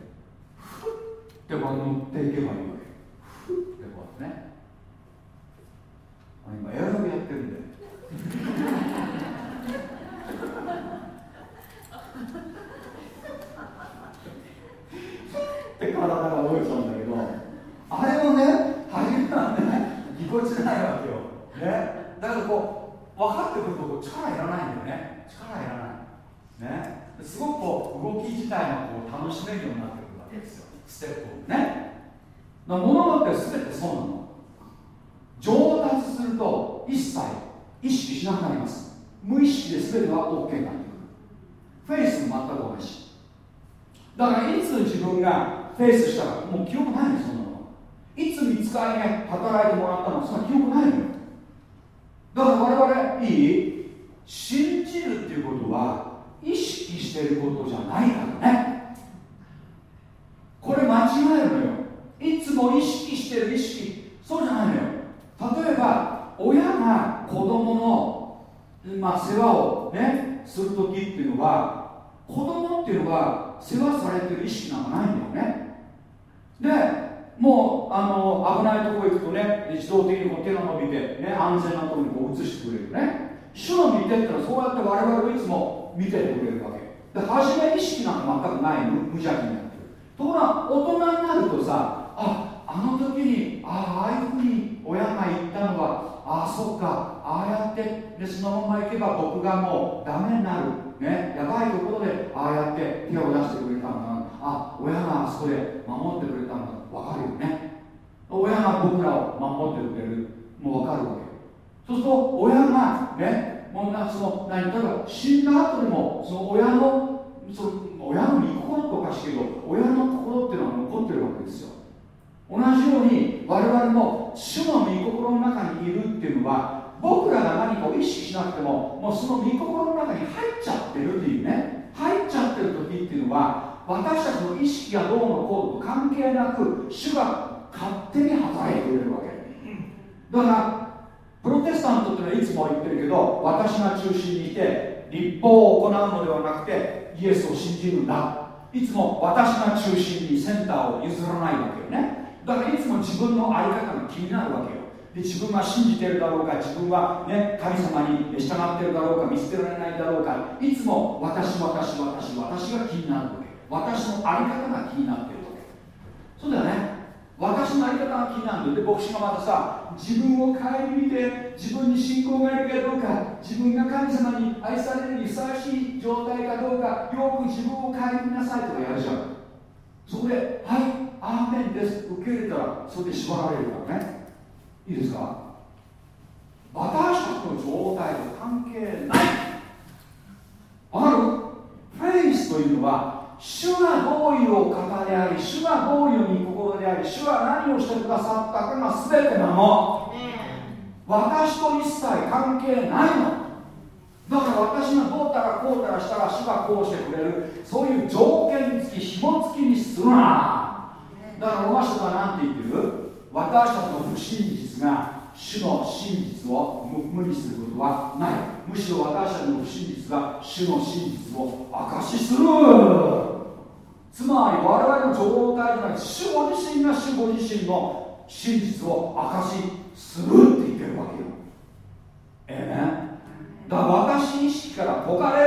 ふってこう乗っていけばいいわけ。ふってこうやってね。今エアロビやってるんでって体が動いちゃうんだけどあれもね初めはねぎこちないわけよ、ね、だからこう分かってくると力いらないんだよね。力いらない。ね。すごくこう動き自体がこう楽しめるようになってくるわけですよ。ステップをね。だから物事って全てそうなの。上達すると一切意識しなくなります。無意識で全ては OK になってくるフェイスも全く同じ。だからいつ自分がフェイスしたらもう記憶ないそんなの。いつ見つかりね働いてもらったのそんな記憶ないのよ。だから我々いい？信じるっていうことは意識してることじゃないからね。これ間違えるのよ。いつも意識してる意識。そうじゃないのよ。例えば親が子供の、まあ、世話をねする時っていうのは子供っていうのは世話されてる意識なんかないんだよね。でもうあの危ないとこ行くとね自動的にこう手が伸びて、ね、安全なところにこう移してくれるね。主の見てってのはそうやって我々をいつも見ててくれるわけ。で初め意識なんか全くない無邪気になってる。ところが大人になるとさああの時にああいうふうに親が言ったのはああそっか。ああやってでそのまま行けば僕がもうダメになる。ね。やばいところでああやって手を出してくれたんだあ親があそこで守ってくれたんだ。分かるよね。親が僕らを守ってくれる。もう分かるわけ。そうすると親がねもうなその何例えば死んだ後にもその親のその親の御心っておかしいけど親の心っていうのは残ってるわけですよ。同じように我々も主の御心の中にいるっていうのは僕らが何かを意識しなくてももうその御心の中に入っちゃってるっていうね。入っちゃってる時っていうのは私たちの意識がどうのこうと関係なく主が勝手に働いてくれるわけ。だからプロテスタントっていうのはいつも言ってるけど私が中心にいて立法を行うのではなくてイエスを信じるんだ。いつも私が中心にセンターを譲らないわけよね。だからいつも自分の在り方が気になるわけよ。で自分は信じてるだろうか自分は、ね、神様に従ってるだろうか見捨てられないだろうかいつも私私私私が気になるわけ。私の在り方が気になってるわけ。そうだよね。私のあり方が気になるんで牧師がまたさ自分を顧みて自分に信仰がいるかどうか自分が神様に愛されるにふさわしい状態かどうかよく自分を顧みなさいとかやるじゃん。そこで「はいアーメンです」受け入れたらそれで縛られるからね。いいですか？私たちの状態と関係ない。わかるフェイスというのは主がどういうお方であり主がどういう御心であり主は何をしてくださったかが全てなの。私と一切関係ないの。だから私がどうたらこうたらしたら主がこうしてくれる。そういう条件付き紐付きにするな。だからロマ書が何て言ってる？私たちの不真実が主の真実を無にすることはない。むしろ私たちの不真実が主の真実を証しする。つまり我々の状態じゃない主ご自身が主ご自身の真実を証しするって言ってるわけよ。ええねだから私意識から解かれ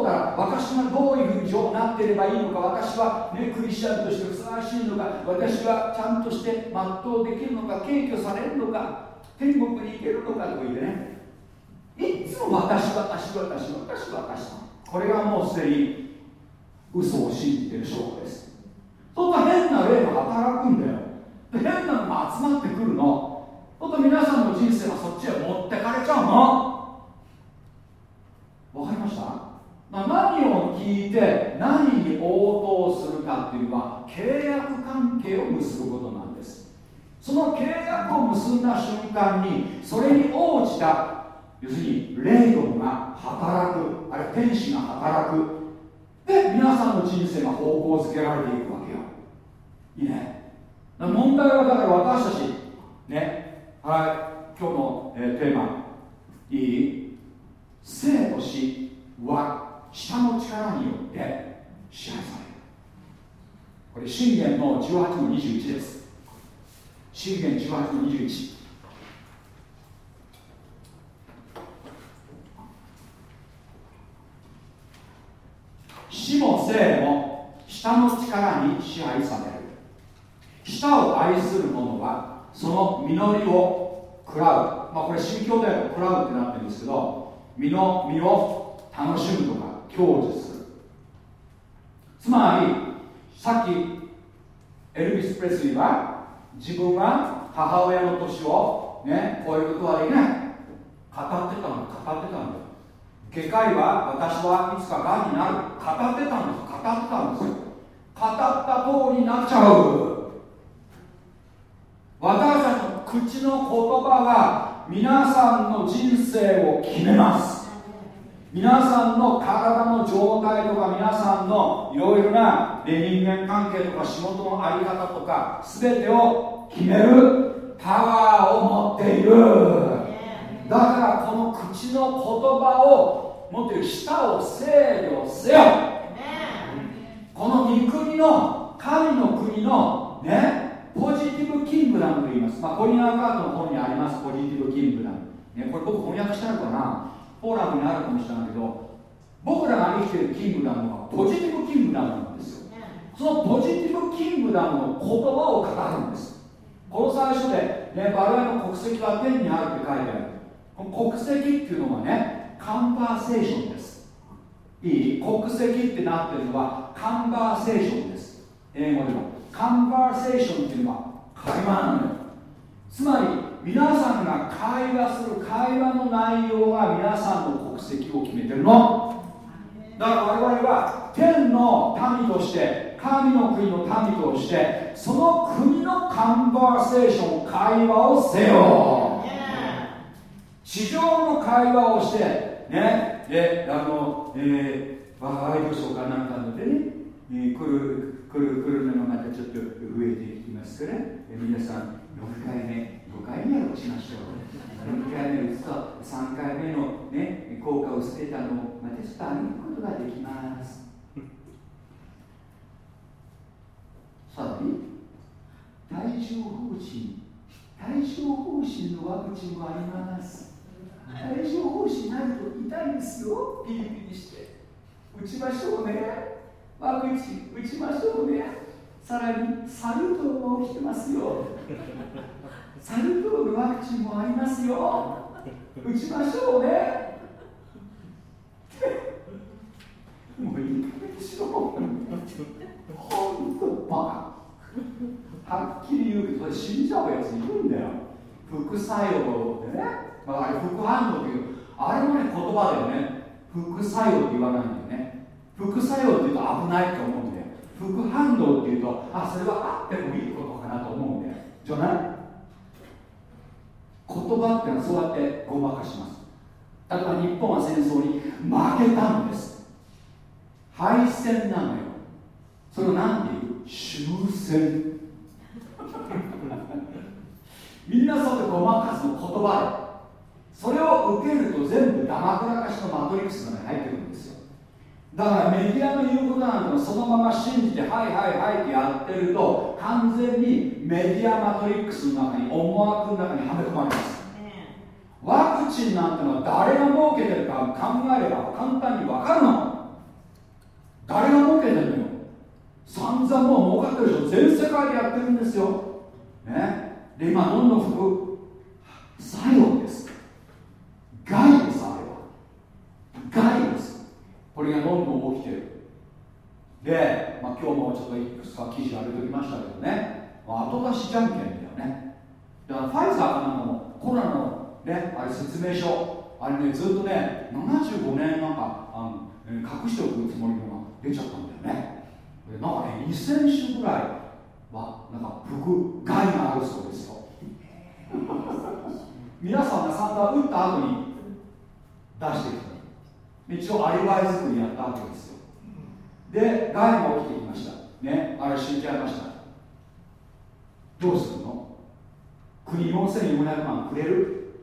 うたら私がどういうふうになっていればいいのか私は、ね、クリスチャンとしてふさわしいのか私はちゃんとして全うできるのか敬虚されるのか天国に行けるのかとか言ってね。いつも私私私私私これがもうすでに嘘を信じてる証拠です。そんな変な霊が働くんだよ。変なのが集まってくるの。ほんと皆さんの人生がそっちへ持ってかれちゃうの。わかりました？まあ何を聞いて何に応答するかっていうのは契約関係を結ぶことなんです。その契約を結んだ瞬間にそれに応じた要するに霊魂が働くあるいは天使が働く。で皆さんの人生が方向づけられていくわけよ。いいね。問題はだから私たちね。はい。今日の、えー、テーマ。いい？生と死は下の力によって支配される。これ信玄の18の21です。信玄18の21死も生も下の力に支配される。下を愛する者はその実りを食らう。まあこれ宗教で食らうってなってるんですけど身の身を楽しむとか享受するつまりさっきエルビス・プレスリーは自分は母親の年をね超えることはできない語ってたの語ってたんだ外科医は私はいつかがんになる。語ってたんです。語ってたんです。語った通りになっちゃう私たちの口の言葉は皆さんの人生を決めます。皆さんの体の状態とか皆さんのいろいろな人間関係とか仕事の在り方とか全てを決めるパワーを持っている。だからこの口の言葉を持っている舌を制御せよ。この御国の神の国のねポジティブキングダムと言います、まあ、コリナーカートの本にありますポジティブキングダム、ね、これ僕翻訳してあるかな？フォーラムにあるかもしれないけど僕らが生きているキングダムはポジティブキングダムなんですよ。そのポジティブキングダムの言葉を語るんです。この最初で、ね、我々の国籍は天にあるって書いてある。この国籍っていうのはねカンバーセーションです。いい？国籍ってなってるのはカンバーセーションです。英語ではカンバーセーションっていうのは会話なのよ。つまり皆さんが会話する会話の内容が皆さんの国籍を決めてるの。だから我々は天の民として神の国の民としてその国のカンバーセーション会話をせよ。地上の会話をしてねであのえー、ワイドショーかなんかでね、えー、来る来る来るのまたちょっと増えていきますから、え皆さん6回目。5回目をしましょう。6回目打つと3回目の、ね、効果を捨てたのをまたちょっと上げることができます。さらに帯状疱疹帯状疱疹のワクチンもあります。帯状疱疹になると痛いんですよ。ピリピリして。打ちましょうね。ワクチン打ちましょうね。さらにサル痘が起きてますよ。サル痘のワクチンもありますよ。打ちましょうね。もういい加減にしろ本当バカ。はっきり言うけどそれ死んじゃうやついるんだよ。副作用でね、まあ、あれ副反応っていうあれもね言葉だよね。副作用って言わないんだよね。副作用って言うと危ないと思うんだよ。副反応っていうとあそれはあってもいいことかなと思うんだよ。じゃない？言葉っていうのはそうやってごまかします。例えば日本は戦争に負けたんです。敗戦なのよ。それを何て言う？終戦。みんなそうやってごまかすの言葉で。それを受けると全部ダマくらかしのマトリックスの中に入ってくるんですよ。だからメディアの言うことなんてのそのまま信じてはいはいはいってやってると完全にメディアマトリックスの中に思惑の中にはめ込まれます。ワクチンなんてのは誰が儲けてるか考えれば簡単に分かるの。誰が儲けてるのよ。散々もう儲かってるでしょ全世界でやってるんですよ。ね。で今どんどん副作用です。害ですあれは。害ですれがどんどん起きてる。で、まあ、今日もちょっといくつか記事上げておきましたけどね、まあ、後出しじゃんけんだよね。だからファイザーかなんかもコロナのねあれ説明書。あれねずっとね75年なんかあの隠しておくつもりのが出ちゃったんだよね。なんかね2000種ぐらいはなんか副害があるそうですよ。皆さんが散々打った後に出してきた一応アリバイ作りやったわけですよ。で害が起きてきました。ねあれ死んじゃいました。どうするの？国4400万くれる？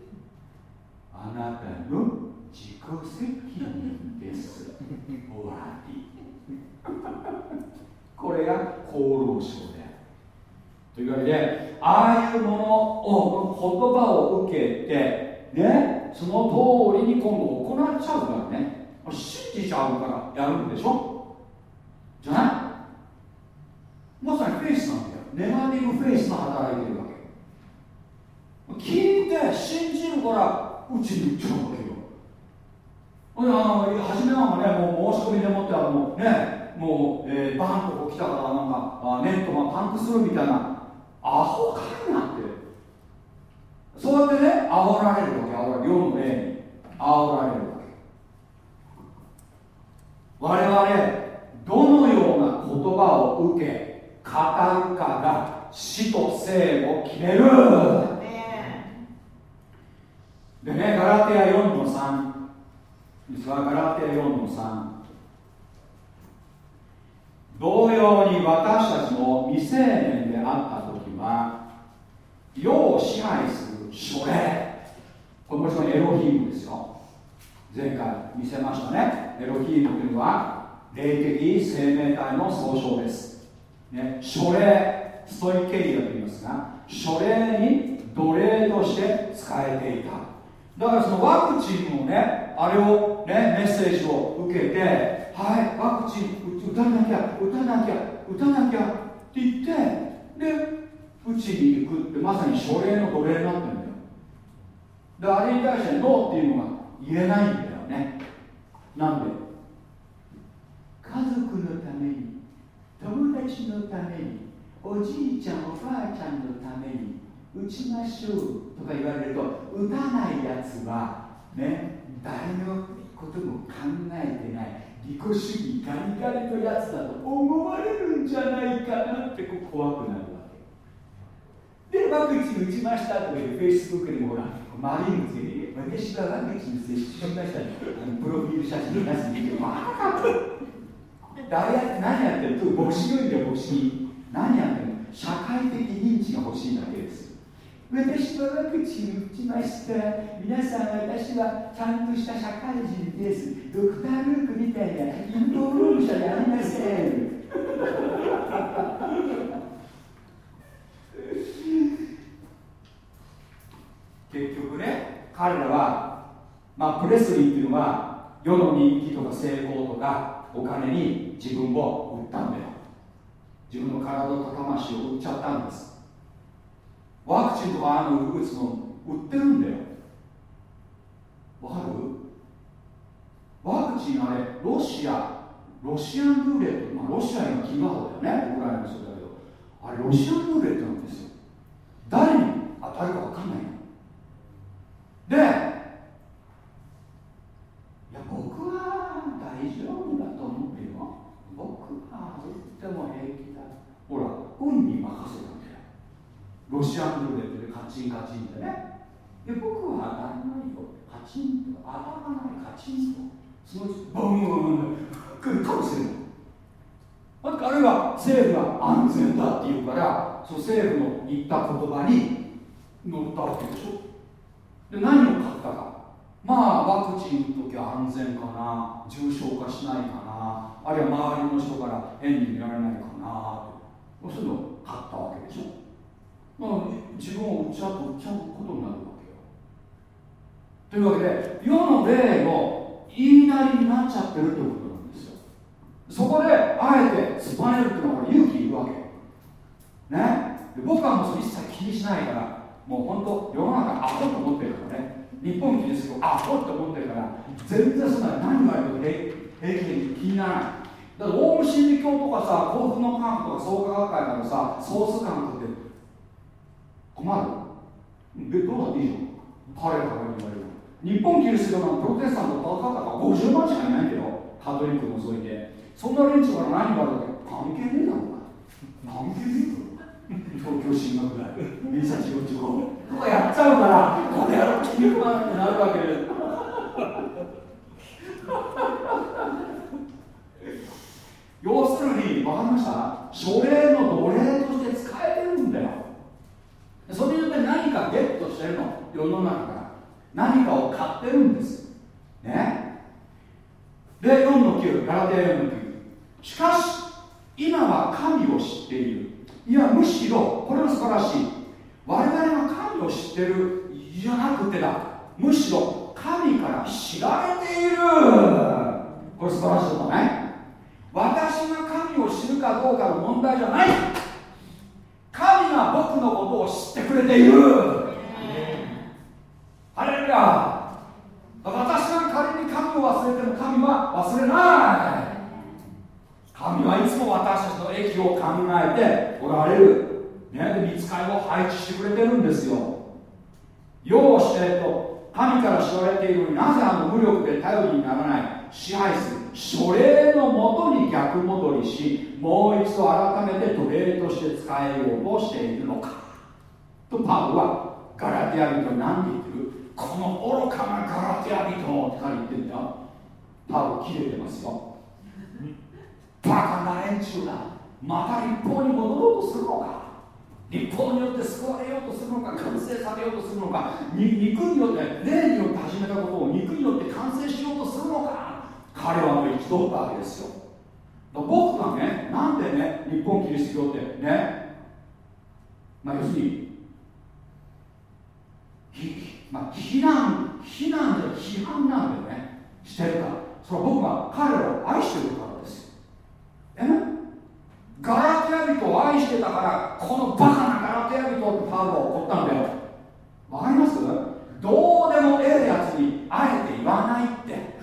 あなたの自己責任です。終わり。これが厚労省である。というわけでああいうものを言葉を受けてね。その通りに今度行っちゃうからね。信じちゃうからやるんでしょ？じゃない？まさにフェイスなんだよ。ネガティブフェイスが働いてるわけ。聞いて信じるからうちに行っちゃうわけよ。あの初めなんかねもう申し込みでもってあのねもう、えー、バンとこ来たからなんかあネットがパンクするみたいな。アホかいなって。そうやってね煽られるわけ。煽られる世の例に煽られるわけ。我々どのような言葉を受け語るかが死と生を決める。でねガラテヤ4の3ですがガラテヤ4の3同様に私たちも未成年であった時は世を支配する書類これもちろんエロヒームですよ。前回見せましたね。エロヒームというのは霊的生命体の総称です、ね、書霊ストイケイアと言いますが書霊に奴隷として使えていた。だからそのワクチンのねあれをねメッセージを受けてはいワクチン打たなきゃ打たなきゃ打たなきゃって言ってで打ちに行くってまさに書類の奴隷になってるであれに対してノーっていうのが言えないんだよね。なんで？家族のために友達のためにおじいちゃんおばあちゃんのために打ちましょうとか言われると打たないやつはね誰のことも考えてない利己主義ガリガリのやつだと思われるんじゃないかなって怖くなるわけ。でワクチン打ちましたとかいうフェイスブックでもほら丸いのつけて私はワクチン接種しましたあのプロフィール写真出してバカ誰やって何やってると牧師よりで牧師何やってる社会的認知が欲しいだけです。私はワクチン打ちました皆さん私はちゃんとした社会人です。ドクター・ルークみたいなインドルームじゃありません。結局ね彼らは、まあ、プレスリーっていうのは世の人気とか成功とかお金に自分を売ったんだよ。自分の体と魂を売っちゃったんです。ワクチンとかあの打つの売ってるんだよ。わかる？ワクチンあれロシアロシアンルーレット、まあ、ロシアにはキーワードだよね。僕らもそうだけど。あれロシアンルーレットなんですよ。誰に当たるか分かんないでいや僕は大丈夫だと思うよ。僕は打っても平気だ。ほら運に任せたんだよ。ロシアンルーレットでカチンカチンってねで僕は当たらないよ。カチンと当たらないカチンと。そのうちボンボン来るかもしれないあるいは政府が安全だって言うからその政府の言った言葉に乗ったわけでしょ。で何を買ったか。まあワクチンの時は安全かな。重症化しないかな。あるいは周りの人から変に見られないかな。そういうのを買ったわけでしょ、まあ、自分を売っちゃうと売っちゃうことになるわけよ。というわけで世の霊の言いなりになっちゃってるってことなんですよ。そこであえて突っ張れるっていうのは勇気いるわけ。ね。僕はもう一切気にしないからもう本当世の中アホと思ってるからね。日本気にするとアホって思ってるから全然そんな何言われても平気で気にならない。だからオウム真理教とかさ幸福の科学とか創価学会からさソース科学って困る？でどうだっていいじゃん。彼らから言われる日本キリスト教のプロテスタントと戦ったから50万しかいないけどカトリック除いてそんな連中から何があるわけ？関係ねえだろ関係ねえだろ。東京進学大偏差値55とかやっちゃうからこれやろ筋肉マンってなるわけで。要するに分かりました？書類の奴隷として使えてるんだよ。それによって何かゲットしてるの？世の中から何かを買ってるんです。ね？で4の9ガラテヤ4の9しかし今は神を知っている。いやむしろこれも素晴らしい。我々が神を知ってるじゃなくてだ。むしろ神から知られている。これ素晴らしいことね私が神を知るかどうかの問題じゃない。神が僕のことを知ってくれている。ハレルヤ私が仮に神を忘れても神は忘れない神はいつも私たちの益を考えておられる、ね、で見つかりを配置してくれてるんですよ。ようして、と神から知られているのになぜあの無力で頼りにならない。支配する。書類のもとに逆戻りしもう一度改めて奴隷として使えようとしているのか。とパウはガラティア人に何て言ってる？この愚かなガラティア人って彼言ってんだよ。パウ切れてますよ。バカな連中だ。また立法に戻ろうとするのか？立法によって救われようとするのか？完成されようとするのか？肉によって霊によって始めたことを肉によって完成しようとするのか？彼はもう憤ったわけですよ。僕がねなんでね日本キリスト教ってねまあ要するにまあ、非難非難で批判なんだよねしてるから。それは僕が彼らを愛してるからですよ。え？ガラテヤ人を愛してたからこのバカなガラテヤ人ってパウロは怒ったんだよ。わかります？どうでもええやつにあえて言わないって。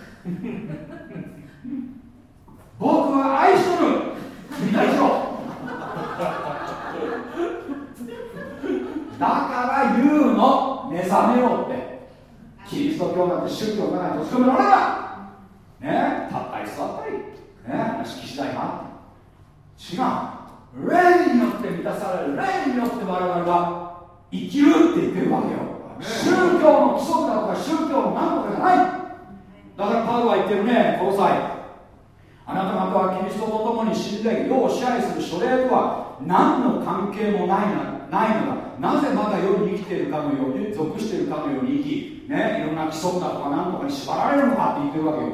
僕は愛しとる。みたいしろだから言うの。目覚めようって。キリスト教なんて宗教の中に閉じ込められたね？たったり座ったり。ね？話聞きたいな違う。霊によって満たされる霊によって我々は生きるって言ってるわけよ。宗教の規則だとか宗教の何とかじゃない。だからパウロは言ってるねこの際。あなた方はキリストと共に死んで世を支配する書類とは何の関係もないなないのだ。なぜまだ世に生きているかのように属しているかのように生き、ね、いろんな規則だとか何とかに縛られるのかって言ってるわけよ。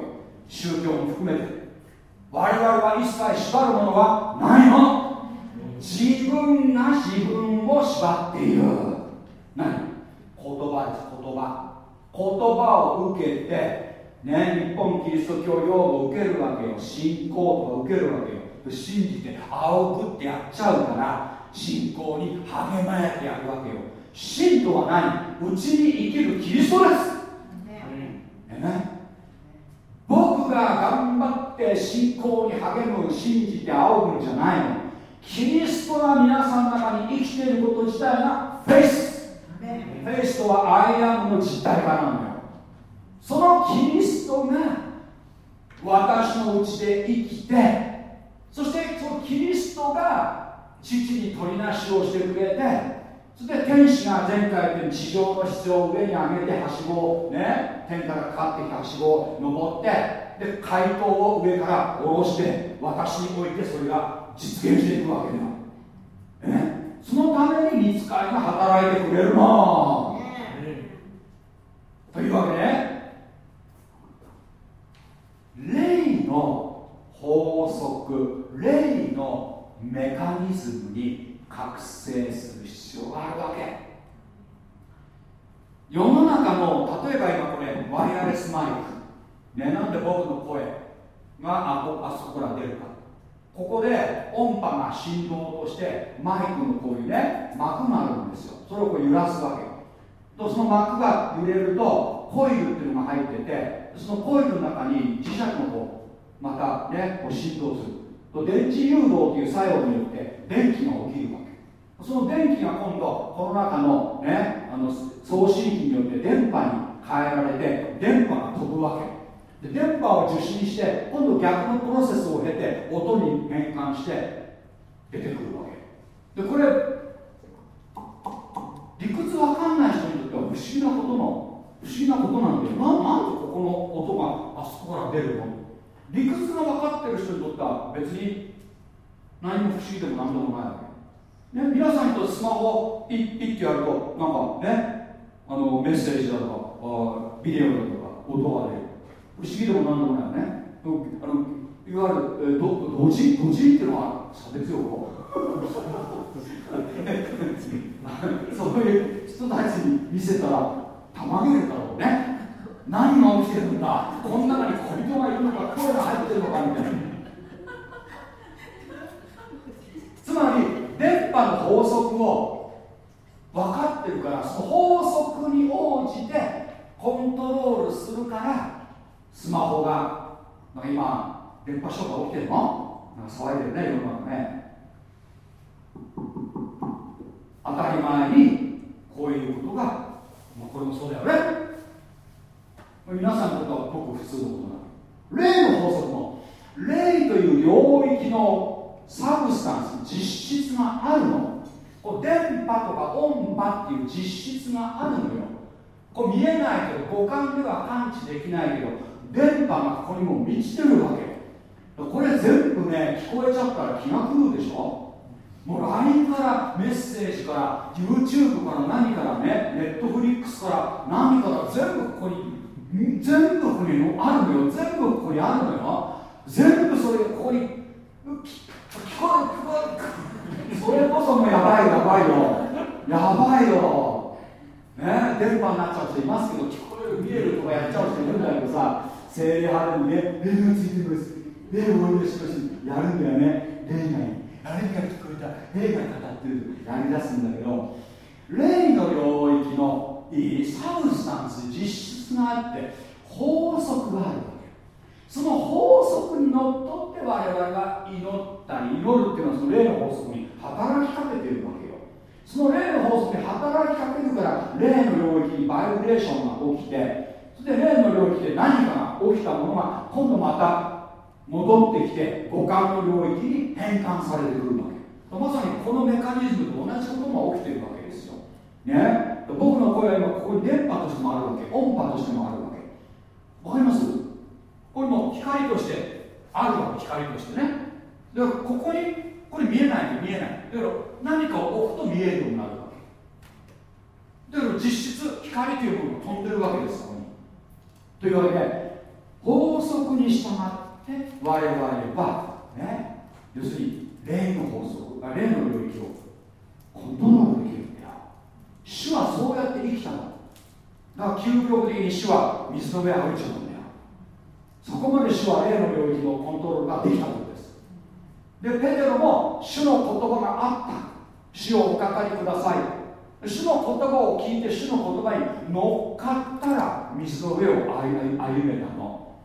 宗教も含めて我々は一切縛るものはないの。自分が自分を縛っている。何？言葉です言葉。言葉を受けてね日本キリスト教用語を受けるわけよ。信仰とか受けるわけよ。信じて仰ぐってやっちゃうから信仰に励まれてやるわけよ。信とは何？うちに生きるキリストです、ね、ね僕が頑張って信仰に励む信じて仰ぐんじゃないの。キリストが皆さんの中に生きていること自体がフェイスフェイスとは I am の実体化なんだよ。そのキリストが私のうちで生きてそしてそのキリストが父に取りなしをしてくれてそれで天使が前回言って地上の質を上に上げてはしごをね天からかかってきたはしごを登ってで街灯を上から下ろして私においてそれが実現していくわけだ、ね、そのために御使いが働いてくれるの、というわけで霊の法則霊のメカニズムに覚醒する必要があるわけ。世の中の例えば今これワイヤレスマイク、ね、なんで僕の声がああそこから出るか。ここで音波が振動としてマイクのこういうね膜があるんですよ。それをこう揺らすわけ。とその膜が揺れるとコイルっていうのが入っててそのコイルの中に磁石の方またねこう振動する。と電池誘導という作用によって電気が起きるわけ。その電気が今度この中のねあの送信機によって電波に変えられて電波が飛ぶわけ。で電波を受信して今度逆のプロセスを経て音に変換して出てくるわけ。でこれ理屈わかんない人にとっては不思議なことの不思議なことなんでななんでここの音があそこから出るの？理屈が分かってる人にとっては別に何も不思議でも何でもないわけ、ね、皆さんにとってスマホピッピッてやるとなんかねあのメッセージだとかあビデオだとか音が出る。不思議でも何でもないよね。あのいわゆる、えー、どドジドジっていうのは差別用語？そういう人たちに見せたらたまげるだろうね。何が起きてるんだ？この中に小人がいるのか声が入ってるのかみたいな。つまり電波の法則を分かってるからその法則に応じてコントロールするからスマホが今電波ショックが起きてるの？なんか騒いでるね世の中ね。当たり前にこういうことが、まあ、これもそうだよね。皆さんにとはごく普通のことな霊の法則も霊という領域のサブスタンス実質があるの。こう電波とか音波っていう実質があるのよ。こう見えないけど五感では感知できないけど電波がここにも満ちてるわけこれ全部ね聞こえちゃったら気が狂うでしょ。もう LINE からメッセージから YouTube から何からね Netflix から何から全部ここに全部ここにあるのよ。全部ここにあるのよ。全部それここに聞こえる聞こえる。それこそもうやばいやばいよ。やばいよ。ね電波になっちゃう人いますけど聞こえる見えるとかやっちゃう人いるんだけどさ。精霊派でもね霊がついてます霊を思い出しましやるんだよね。霊があれが聞こえた霊が語ってるやりだすんだけど霊の領域のいいサブスタンス実質があって法則があるわけその法則にのっとって我々が祈ったり祈るっていうのはその霊の法則に働きかけてるわけよ。その霊の法則に働きかけるから霊の領域にバイブレーションが起きてで霊の領域で何かが起きたものが今度また戻ってきて五感の領域に変換されてくるわけ。まさにこのメカニズムと同じことが起きてるわけですよ。ね。僕の声は今ここに電波としてもあるわけ。音波としてもあるわけ。わかります？これも光としてあるわけ光としてね。だからここにこれ見えない見えない。だから何かを置くと見えるようになるわけ。だから実質光というものが飛んでるわけですというわけで法則に従って我々はね要するに霊の法則あ霊の領域をコントロールできるんだよ主はそうやって生きたの。だから究極的に主は水の上歩いちゃうんだよ。そこまで主は霊の領域のコントロールができたことです。でペテロも主の言葉があった。主をおかかりください。主の言葉を聞いて主の言葉に乗っかったら水の上を歩めたの。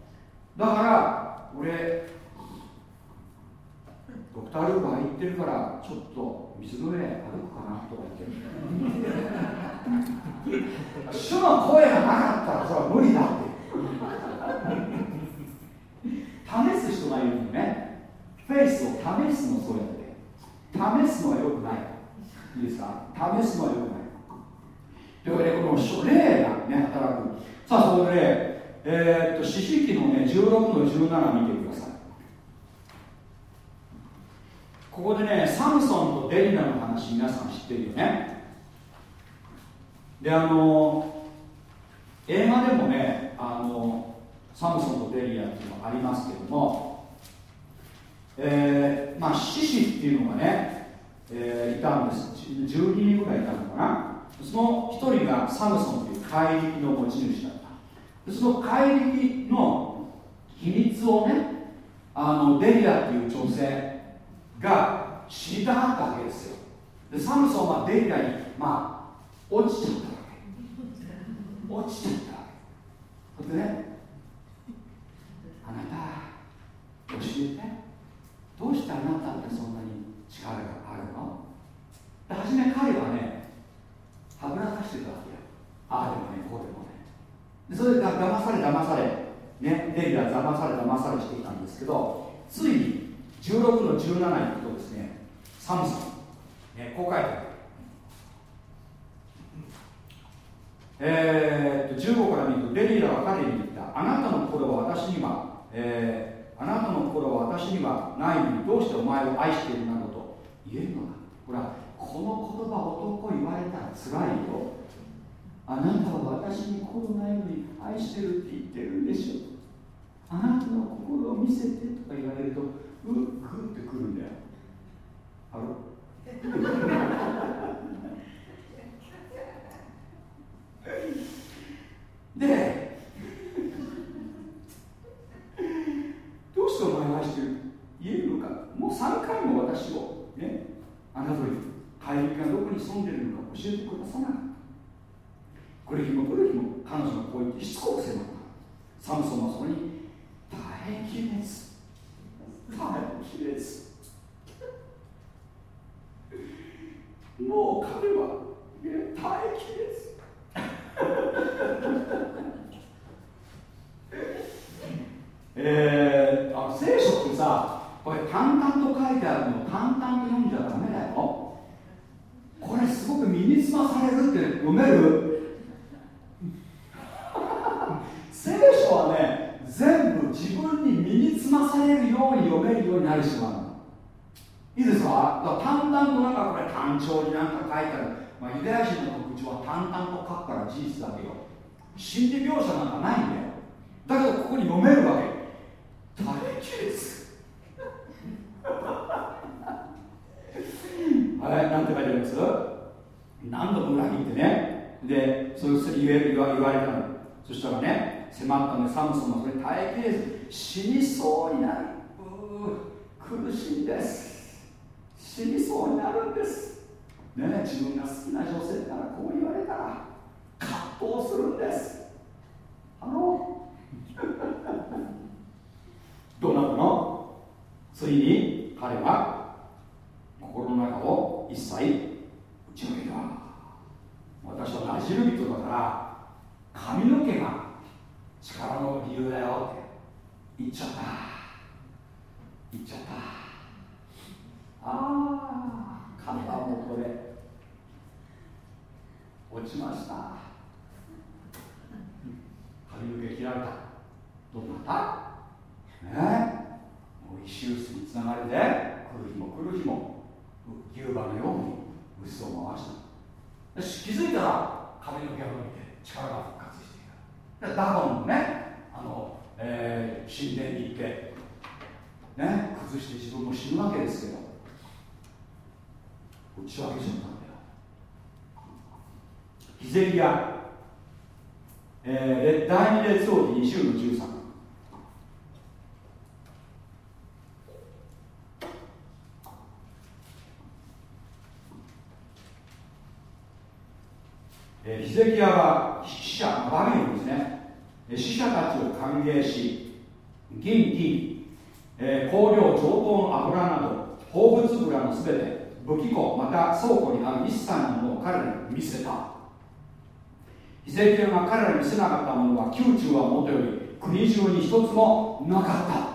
だから俺ドクター・ルークが言ってるからちょっと水の上歩くかなとか言ってる主の声がなかったらそれは無理だって試す人がいるのね。フェイスを試すのそうやって。試すのはよくない。いいですか？試すのはよくない。というわけでこの霊がね働く。さあそこでえー、っと四式記のね16の17見てください。ここでねサムソンとデリナの話皆さん知ってるよね？であの映画でもねあのサムソンとデリナっていうのがありますけどもえー、まあ獅子っていうのがね、えー、いたんです。12人ぐらいいたのかな。その1人がサムソンという怪力の持ち主だった。その怪力の秘密をねあのデリアっていう女性が知りたかったわけですよ。でサムソンはデリアにまあ落ちちゃったわけ。落ちちゃったわけ。でねあなた教えて。どうしてあなたってそんなに力があるの？で初め彼はねはぐらかしてたわけよ。ああでもねこうでもね。でそれで騙され騙されねデイラ騙され騙されしていたんですけどついに16の17に行くとですねサムソン、ね、こう書いてある。えー、っと15から見るとデリーラは彼に言った。あなたの心は私には、えー、あなたの心は私にはないのにどうしてお前を愛しているなどと言えるのかほらこの言葉男言われたらつらいよ。あなたは私に心ないのに愛してるって言ってるんでしょあなたの心を見せてとか言われるとうっグッてくるんだよ。ハロ でどうしてお前愛してる？言えるのか？もう3回も私をねあなたに怪力がどこに潜んでいるのか教えてくださなかった。これ日もこれ日も彼女がこう言ってしつこく迫ったサムソンはそこに耐えきれず。耐えきれず。もう彼は耐えきれず。えー、あ聖書ってさこれ淡々と書いてあるのを淡々と読んじゃダメだよ。これすごく身につまされるって読める？聖書はね全部自分に身につまされるように読めるようになるしまういいですか？だか淡々となんかこれ単調になんか書いてある、まあ、ユダヤ人の特徴は淡々と書くから事実だけよ。心理描写なんかないんだよ。だけどここに読めるわけ耐えきれずはい何て書いてあります何度も裏切ってね。でそういう言え言われたの。そしたらね迫ったのでサムソンはそれ耐えきれず死にそうになる。苦しいんです。死にそうになるんです。ね自分が好きな女性からこう言われたら葛藤するんです。あの どうなったの？ついに彼は心の中を一切打ち抜けた私はナジル人だから髪の毛が力の理由だよって言っちゃった。言っちゃった。ああ彼はもうこれ。落ちました。髪の毛切られた。どうなった？ね？もう石臼につながれて来る日も来る日も牛馬のように。臼を回した。し気づいたら髪の毛が伸びて力が復活していた。ダゴンもね。あの、えー、神殿に行ってね崩して自分も死ぬわけですけど。打ち分けちゃったんだよ。ヒゼリア、えー、第二列王記20の13え、ヒゼキヤは死者バビロンですね死者たちを歓迎し銀金、え、香料上等の油など宝物蔵のすべて武器庫また倉庫にある一切のものを彼らに見せた。ヒゼキヤが彼らに見せなかったものは宮中はもとより国中に一つもなかった。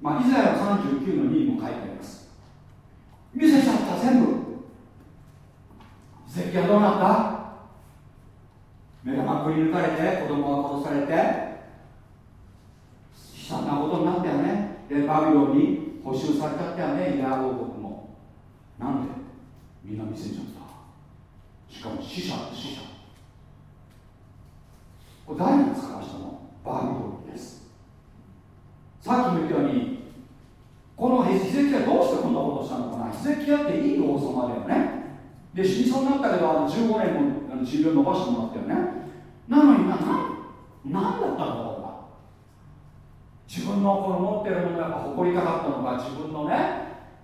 まあ、イザヤ39の2にも書いてあります。見せちゃった全部。奇跡はどうなった目玉くり抜かれて子供が殺されて悲惨なことになったよね。でバビロンに補修されちゃったよね。イラー王国も。なんで？みんな見せちゃったしかも死者死者。これ誰が使わしたの？バビロンです。さっきも言ったようにこのヒゼキヤどうしてこんなことしたのかな？ヒゼキヤっていい王様だよね。で死にそうになったけどあの15年も寿命伸ばしてもらったよね。なのにな何だったの？か自分のこの持ってるものが誇りたかったのか？自分のね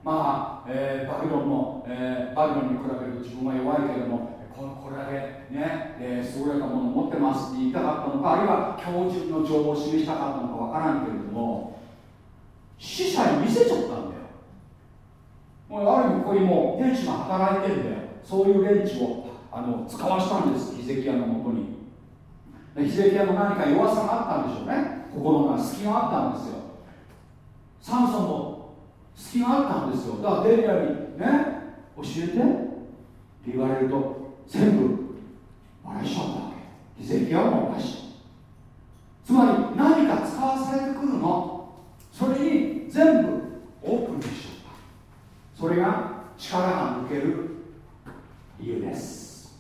まあ、えー、バビロンの、えー、バビロンに比べると自分は弱いけれどもここれだけね、えー、優れたものを持ってますって言いたかったのか？あるいは標準の情報を示したかったのかわからんけれども死者に見せちゃったんだよ。もうある意味ここにもう天使が働いてんだよ。そういう連中をあの使わしたんですヒゼキヤのもとに。ヒゼキヤの何か弱さがあったんでしょうね。心が隙があったんですよ。サンソンも隙があったんですよ。だからデリアにね教えてって言われると全部バラしちゃったわけ。ヒゼキヤも同じつまり何か使わされてくるの。それに全部オープンにしちゃった。それが力が抜ける。理由です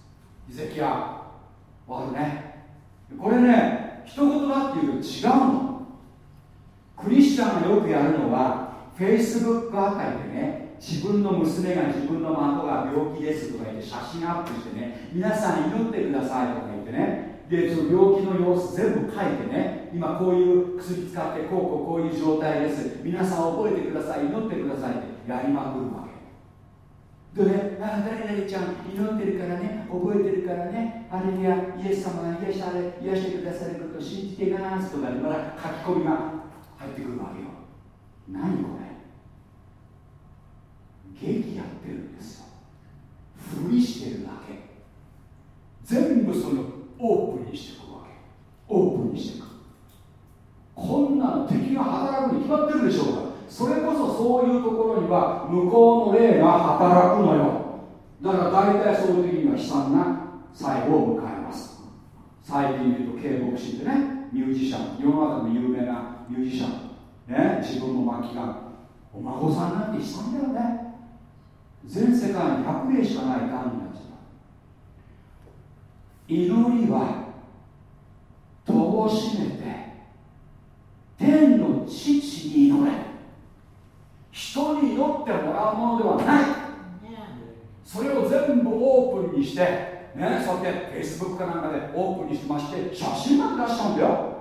遺跡はわかるね。これね一言だっていうと違うの。クリスチャンがよくやるのはフェイスブックあたりでね自分の娘が自分の孫が病気ですとか言って写真アップしてね皆さん祈ってくださいとか言ってねでその病気の様子全部書いてね今こういう薬使ってこうこうこういう状態です。皆さん覚えてください祈ってくださいってやりまくるわでね、あ誰々ちゃん祈ってるからね、覚えてるからね、あれやイエス様が癒し癒してくださることを信じていますとかでまだ書き込みが入ってくるわけよ。何これ？劇やってるんですよ。ふりしてるだけ。全部そのオープンにしていくわけ。オープンにしていく。こんなの敵が働くに決まってるでしょうかそれこそそういうところには向こうの霊が働くのよ。だから大体そういう時には悲惨な最後を迎えます。最近で言うと K 牧師ってねミュージシャン。世の中でも有名なミュージシャン。ね自分の末期がお孫さんなんて悲惨だよね。全世界に100例しかないがんになっちゃった祈りは戸を閉めて天の父に祈れ人に祈ってもらうものではないそれを全部オープンにしてねそうやって Facebook かなんかでオープンにしてまして写真まで出しちゃうんだよ。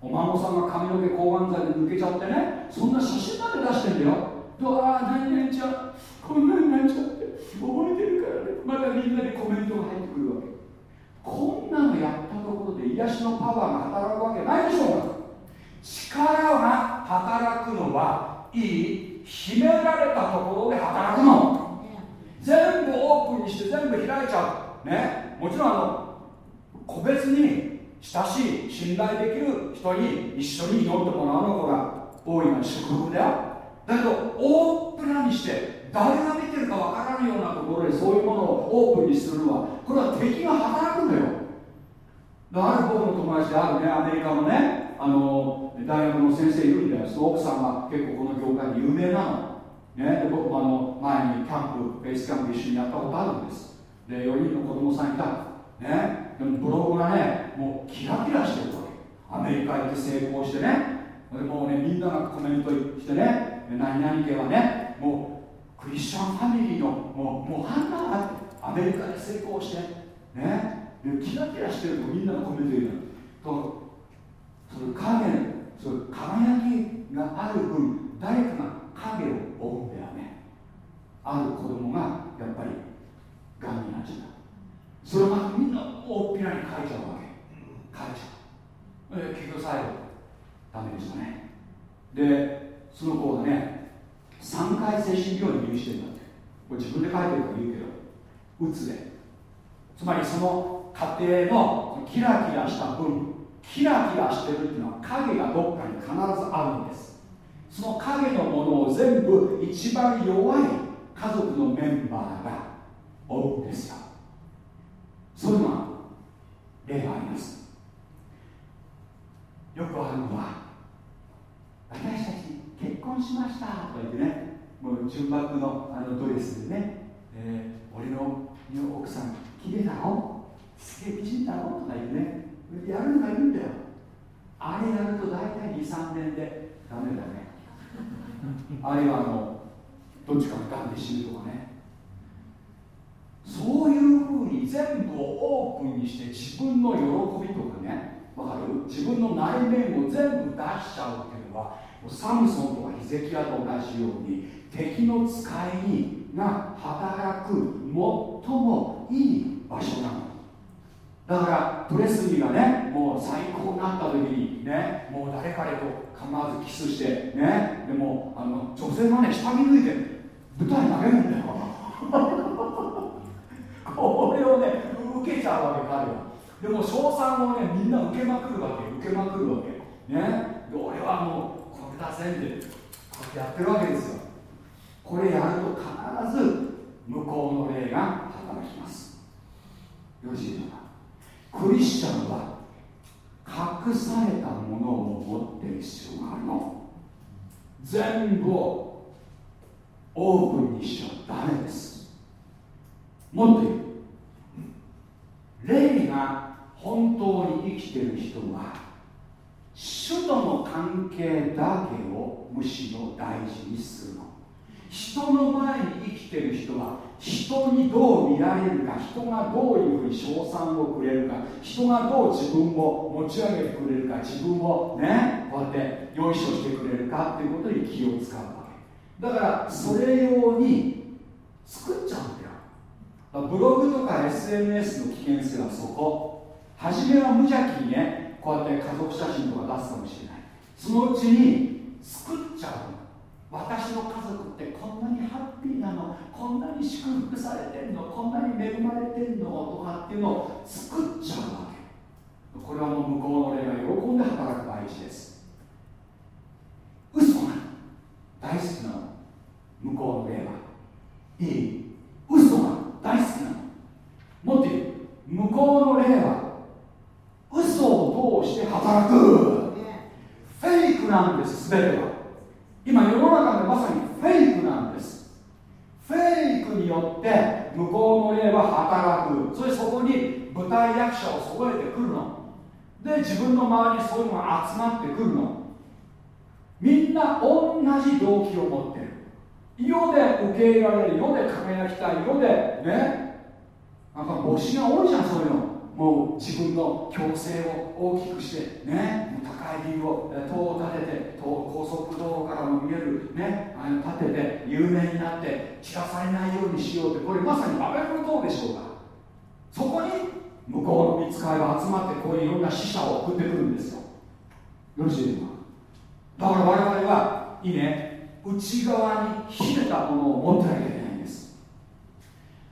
お孫さんが髪の毛抗がん剤で抜けちゃってねそんな写真まで出してんだよ。とああ何々ちゃんこんなになっちゃって覚えてるからね。またみんなでコメントが入ってくるわけ。こんなのやったところで癒しのパワーが働くわけないでしょうか力が働くのはいい秘められたところで働くの全部オープンにして全部開いちゃうね。もちろんあの個別に親しい信頼できる人に一緒に祈ってもらうのが大いな祝福だよだけどオープンにして誰が見てるかわからないようなところでそういうものをオープンにするのはこれは敵が働くのよある僕の友達であるねアメリカのねあの大学の先生いるんだよその奥さんは結構この業界に有名なの、ね、で僕もあの前にキャンプベースキャンプ一緒にやったことあるんですで4人の子供さんいた。ね。でもブログがねもうキラキラしてるわけ。アメリカ行って成功してね。でもうねみんながコメントしてね。何々家はねもうクリスチャンファミリーのもうもうハンナがあって。アメリカで成功して。ね。キラキラしてるとみんながコメント言うのとその影その輝きがある分誰かが影を追うんだよね。ある子供がやっぱり神の字だそれをみんな大っぴらに書いちゃうわけ。書いちゃう、結局最後。ダメでしたね。でその子がね3回精神病院入院してるんだって。これ自分で書いてるから言うけどうつで。つまりその家庭のキラキラした分キラキラしてるっていうのは影がどっかに必ずあるんです。その影のものを全部一番弱い家族のメンバーが追うんですよそういうのは例があります。よくあるのは私たち結婚しましたとか言ってねもう純白のあのドレスでね、えー、俺の奥さん綺麗だろすげえ美人だろ？とか言ってねやるのがいるんだよ。あれやると大体23年でダメだね。あるいはあのどっちかががんで死ぬとかね。そういうふうに全部をオープンにして自分の喜びとかねわかる？自分の内面を全部出しちゃうっていうのはサムソンとかヒゼキヤと同じように敵の使いにが働く最もいい場所なの。だからプレスリーがねもう最高になった時にねもう誰彼と構わずキスしてねでもあの女性がね下着脱いで舞台投げるんだよ。これをね受けちゃうわけ彼は。でも称賛をねみんな受けまくるわけ受けまくるわけ。ね。で俺はもうこれだぜってこうやってやってるわけですよ。これやると必ず向こうの霊が働きます。よろしいでしょうかクリスチャンは隠されたものを持ってる必要があるの。全部をオープンにしちゃダメです。もっと言う霊が本当に生きてる人は主との関係だけをむしろ大事にするの。人の前に生きてる人は人にどう見られるか人がどういうふうに称賛をくれるか人がどう自分を持ち上げてくれるか自分をねこうやってよいしょしてくれるかっていうことに気を使うわけ。だからそれ用に作っちゃうんだブログとか SNS の危険性はそこ。初めは無邪気にねこうやって家族写真とか出すかもしれない。そのうちに作っちゃう私の家族ってこんなにハッピーなの。こんなに祝福されてんの。こんなに恵まれてんの。とかっていうのを作っちゃうわけ。これはもう向こうの霊が喜んで働く大事です。嘘が大好きなの。向こうの霊は。いい。嘘が大好きなの。もっと言う。向こうの霊は嘘を通して働く。フェイクなんです全ては。今世の中でまさにフェイクなんです。フェイクによって向こうの霊は働く。そしてそこに舞台役者を揃えてくるの。で自分の周りにそういうのが集まってくるの。みんな同じ動機を持って世で受け入れられる世で輝きたい世でね。なんか帽子が多いじゃんそういうの。もう自分の強制を大きくしてね。高いビルを塔を建てて高速道路からも見えるね。あの建てて有名になって散らされないようにしようってこれまさにバベルの塔でしょうか。そこに向こうの見つかいが集まってこういういろんな死者を送ってくるんですよ。よろしいですか？だから我々はいいね。内側に秘めたものを持ってなきゃいけないんです。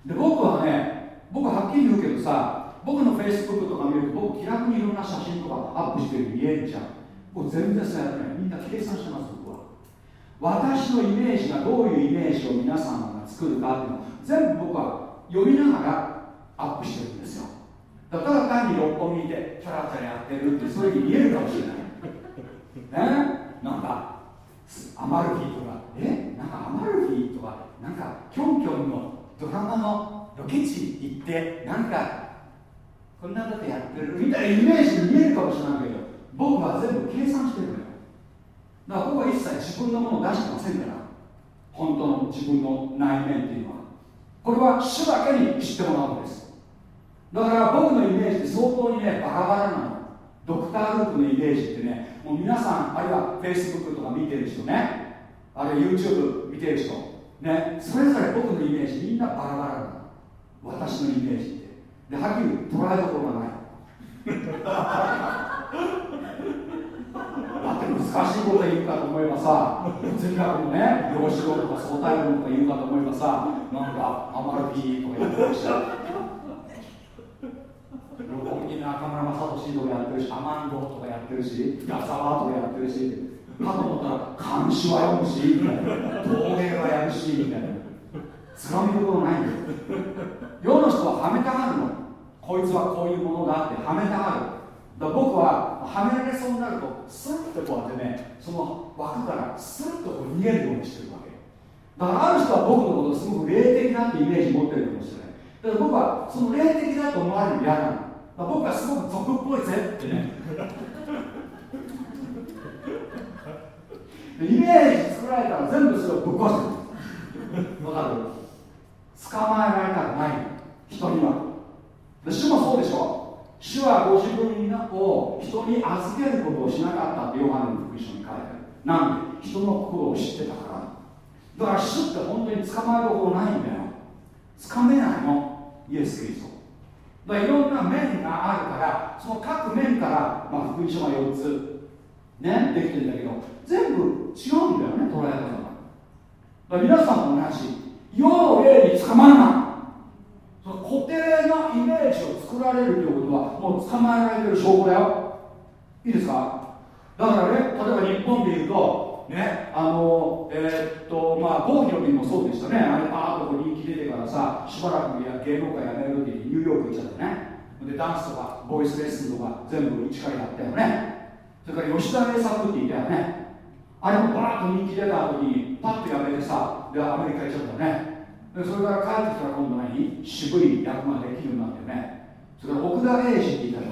で僕はね僕はっきり言うけどさ僕のフェイスブックとか見ると僕気楽にいろんな写真とかアップしてる見えるじゃん。僕全然そうやってない。みんな計算してます僕は。私のイメージがどういうイメージを皆さんが作るかっていうのを全部僕は読みながらアップしてるんですよ。だから単に六本木でチャラチャラやってるってそういうふうに見えるかもしれない。ね？アマルフィとかえ？なんかアマルフィとかなんかキョンキョンのドラマのロケ地行ってなんかこんなことやってるみたいなイメージに見えるかもしれないけど僕は全部計算してるのよ。だから僕は一切自分のものを出してませんから。本当の自分の内面っていうのは。これは主だけに知ってもらうんです。だから僕のイメージって相当にねバラバラなの。ドクターループのイメージってねもう皆さんあるいは Facebook とか見てる人ね。あるいは YouTube 見てる人。ね。それぞれ僕のイメージみんなバラバラな私のイメージではっきり捉えどころがない。だって難しいこと言うかと思えばさ哲学のね量子論とか相対論とか言うかと思えばさなんかアマルピーとか言ってるした。六本木中村雅俊とかやってるしアマンドとかやってるし矢沢とかやってるしかと思ったら監視は読むし陶芸はやるしみたいな。つかみどころないんだよ。世の人ははめたがるの。こいつはこういうものだってはめたがる。だ僕ははめられそうになるとスッとこうやってねその枠からスッとこう逃げるようにしてるわけ。だからある人は僕のことをすごく霊的なってイメージ持ってるかもしれない。だから僕はその霊的だと思われるの嫌なの。僕はすごく俗っぽいぜってね。イメージ作られたら全部それをぶっ壊してる。わかる？捕まえられたくない人には。で主もそうでしょ？主はご自分を人に預けることをしなかったってヨハネの福音書に書いてある。なんで？人の心を知ってたから。だから主って本当に捕まえる方法ないんだよ。掴めないの。イエス・キリストだからいろんな面があるからその各面から、まあ、福音書が4つねできてるんだけど全部違うんだよね捉え方が。皆さんも同じ。世の霊に捕まらない。その固定なイメージを作られるということはもう捕まえられてる証拠だよ。いいですか？だからね例えば日本でいうとねあのえー、っとまあ郷ひろみもそうでしたね。あれパーッと人気出てからさしばらく芸能界辞める時にニューヨーク行っちゃってね。でダンスとかボイスレッスンとか全部一からやったよね。それから吉田栄作って言ったよね。あれもバーッと人気出た後にパッと辞めてさでアメリカ行っちゃったよね。でそれから帰ってきたら今度何？渋い役ができるようになってね。それから奥田英二って言ったの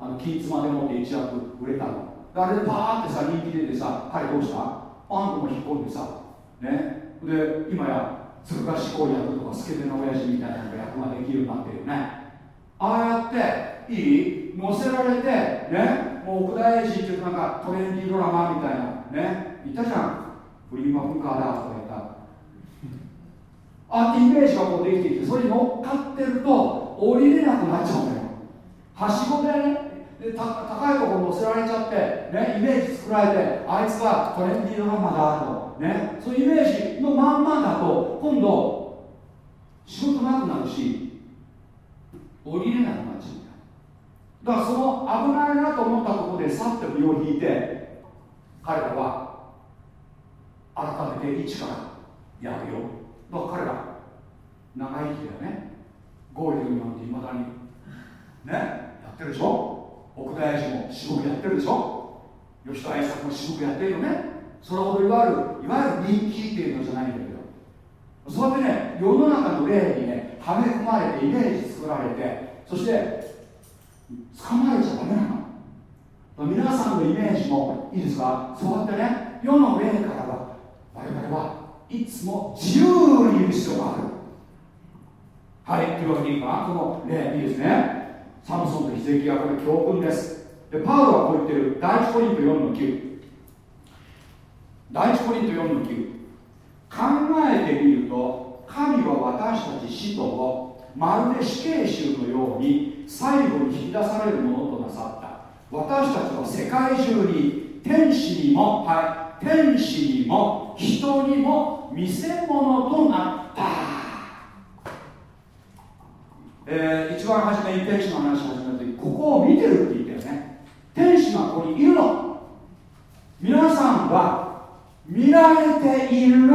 あの金妻でもって一躍売れたの。あれでパーってさ人気出てさ彼どうしたパンとも引っ込んでさねで今や鶴かしこ役とかスケベな親父みたいな役ができるようになってるよねああやっていい載せられてねもう奥田英二っていうなんかトレンディードラマみたいなね言ったじゃんフリーマ文化だとか言ったあイメージがこうできてきてそれに乗っかってると降りれなくなっちゃうんだよはしごでねで高いところ乗せられちゃって、ね、イメージ作られてあいつはトレンディードラマだと、ね、そういうイメージのまんまだと今度仕事なくなるし降りれなくなっちゃうだからその危ないなと思ったところでさって身を引いて彼らは改めて一からやるよ。だから彼ら長生きだよね。ゴールドなんていまだに。ね。やってるでしょ？奥田英二も仕事やってるでしょ？吉田栄作も仕事やってるよね？それほどいわゆるいわゆる人気っていうのじゃないんだけど。そうやってね世の中の霊にねはめ込まれてイメージ作られてそして捕まえちゃダメなの。皆さんのイメージもいいですか？そうやってね世の霊からは我々はいつも自由にいる必要がある。はいというわけでいいかなこの例いいですね。サムソンとヒゼキヤこれ教訓です。でパウロはこう言ってる。第1コリント4の9第1コリント4の9考えてみると神は私たち使徒をまるで死刑囚のように最後に引き出されるものとなさった。私たちは世界中に天使にもはい天使にも人にも見せ物となった、えー、一番初めに天使の話を始めた時ここを見てるって言ったよね。天使がここにいるの。皆さんは見られている。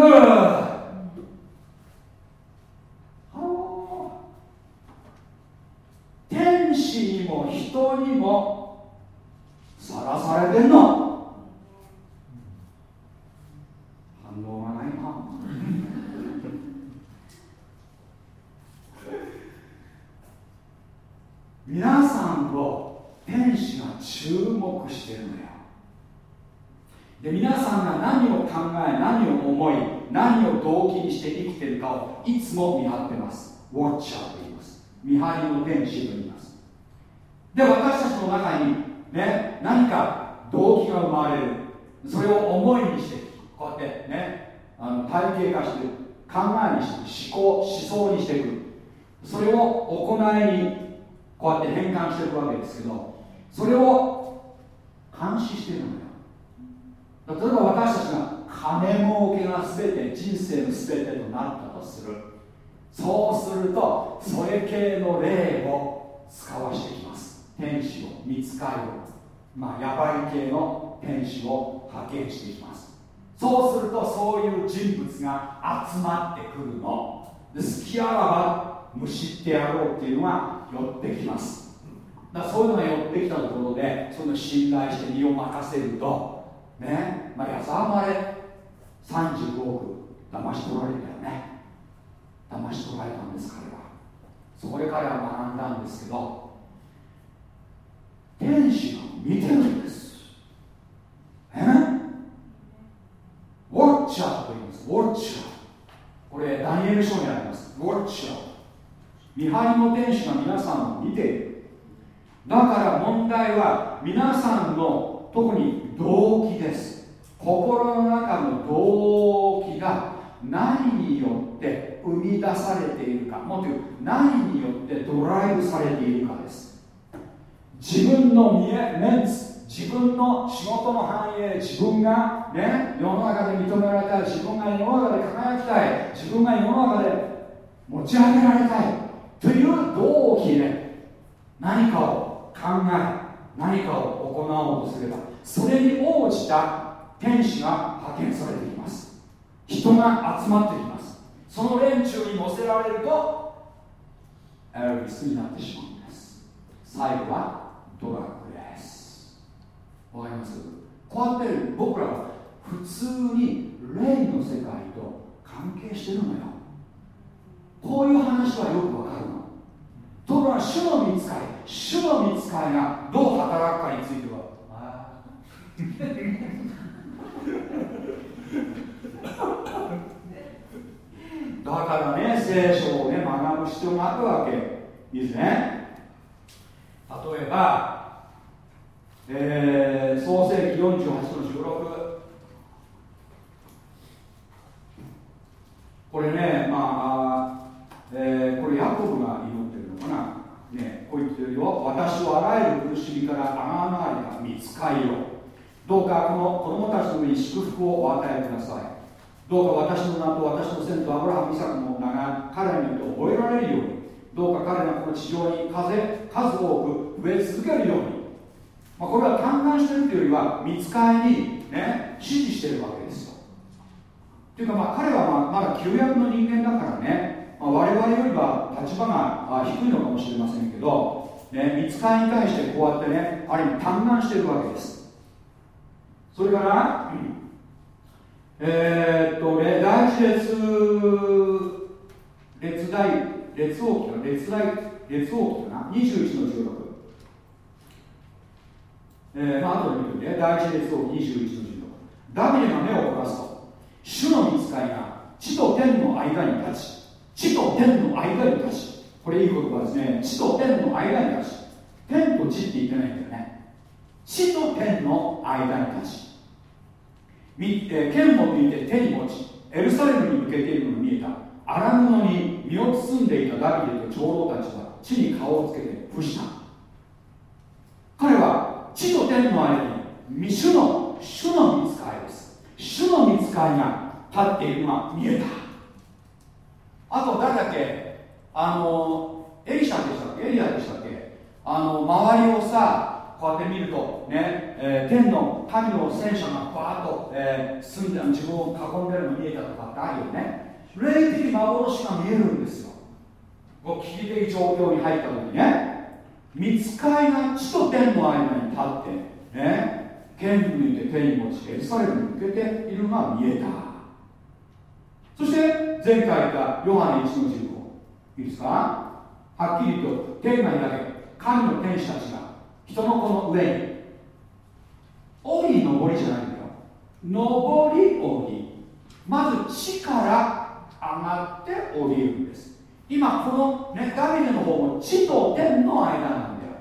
天使にも人にもさらされてんの。反応がないな。皆さんを天使が注目してるのよ。で皆さんが何を考え何を思い何を動機にして生きてるかをいつも見張ってます。ウォッチャーと言います。見張りの天使と言います。で私たちの中にね何か動機が生まれる。それを思いにしてこうやってねあの体系化して考えにして思考思想にしていく。それを行いにこうやって変換していくわけですけどそれを監視してるのよ。例えば私たちが金儲けが全て人生の全てとなったとする。そうするとそれ系の霊を使わしてきます。天使を見つかりをまあヤバい系の天使を派遣していきます。そうするとそういう人物が集まってくるの。で好きあらばむしってやろうっていうのが寄ってきます。だからそういうのが寄ってきたところでそういうの信頼して身を任せるとねまあ矢沢まれ35億騙し取られたよね。騙し取られたんです彼は。そこで彼は学んだんですけど天使が見てるんです。え？ウォッチャーと言います。ウォッチャーこれダニエル書にあります。ウォッチャー見張りの天使が皆さんを見ているだから問題は皆さんの特に動機です。心の中の動機が何によって生み出されているかもっと言う何によってドライブされているかです。自分の見えメンツ自分の仕事の繁栄自分がね世の中で認められたい自分が世の中で輝きたい自分が世の中で持ち上げられたい。という動機で何かを考え何かを行おうとすればそれに応じた天使が派遣されています。人が集まってきます。その連中に乗せられるとエルビスになってしまうんです。最後はドラッグです。わかります？こうやって僕らは普通に霊の世界と関係してるのよ。こういう話はよくわかるの。ところが主の見つかり主の見つかりがどう働くかについては。だからね聖書をね学ぶ必要があるわけ。いいですね。例えば、えー、創世紀48の16これねまあ、えー、これヤコブが祈ってるのかな？ねこう言ってるよ私をあらゆる苦しみからあがながれた見つかりをどうかこの子供たちの上に祝福をお与えください。どうか私の名と私の先祖アブラハム・イサクの名が彼によって覚えられるように。どうか彼らこの地上に風数多く増え続けるように、まあ、これは嘆願してるというよりは見つかりにね指示してるわけですよ。というかまあ彼はまあまだ旧約の人間だからね、まあ、我々よりは立場が低いのかもしれませんけど、ね、見つかりに対してこうやってねある意味嘆願してるわけです。それから、えー、っと、第一列、列大、列王記か、列大、列王記かな、21の16。えー、まあ、後で見てみて、第一列王記21の16。ダビデが目を凝らすと、主の見つかりが地と天の間に立ち、地と天の間に立ち、これいい言葉ですね、地と天の間に立ち、天と地って言ってないんだよね。地と天の間に立ち、剣を抜いて手に持ちエルサレムに向けているのが見えた。荒布に身を包んでいたダビデと長老たちは地に顔をつけて伏した。彼は地と天の間に主の主の見つかりです。主の見つかりが立っているのが見えた。あと誰だっけ？あのエリシャでしたっけ？エリアでしたっけ？あの周りをさこうやって見るとね、えー、天の神の戦車がバーッと、えー、住んで自分を囲んでるの見えたとかってあるよね。霊的幻が見えるんですよ。こう危機的状況に入った時にね。見つかりが地と天の間に立ってね剣抜いて手に持ちエルサレムに向けているのが見えた。そして前回言ったヨハネ1の15いいですか？はっきりと天が開け神の天使たちが人の子の上に。降り上りじゃないんだよ上り降り。まず地から上がって降りるんです。今このねダビデの方も地と天の間なんだよ。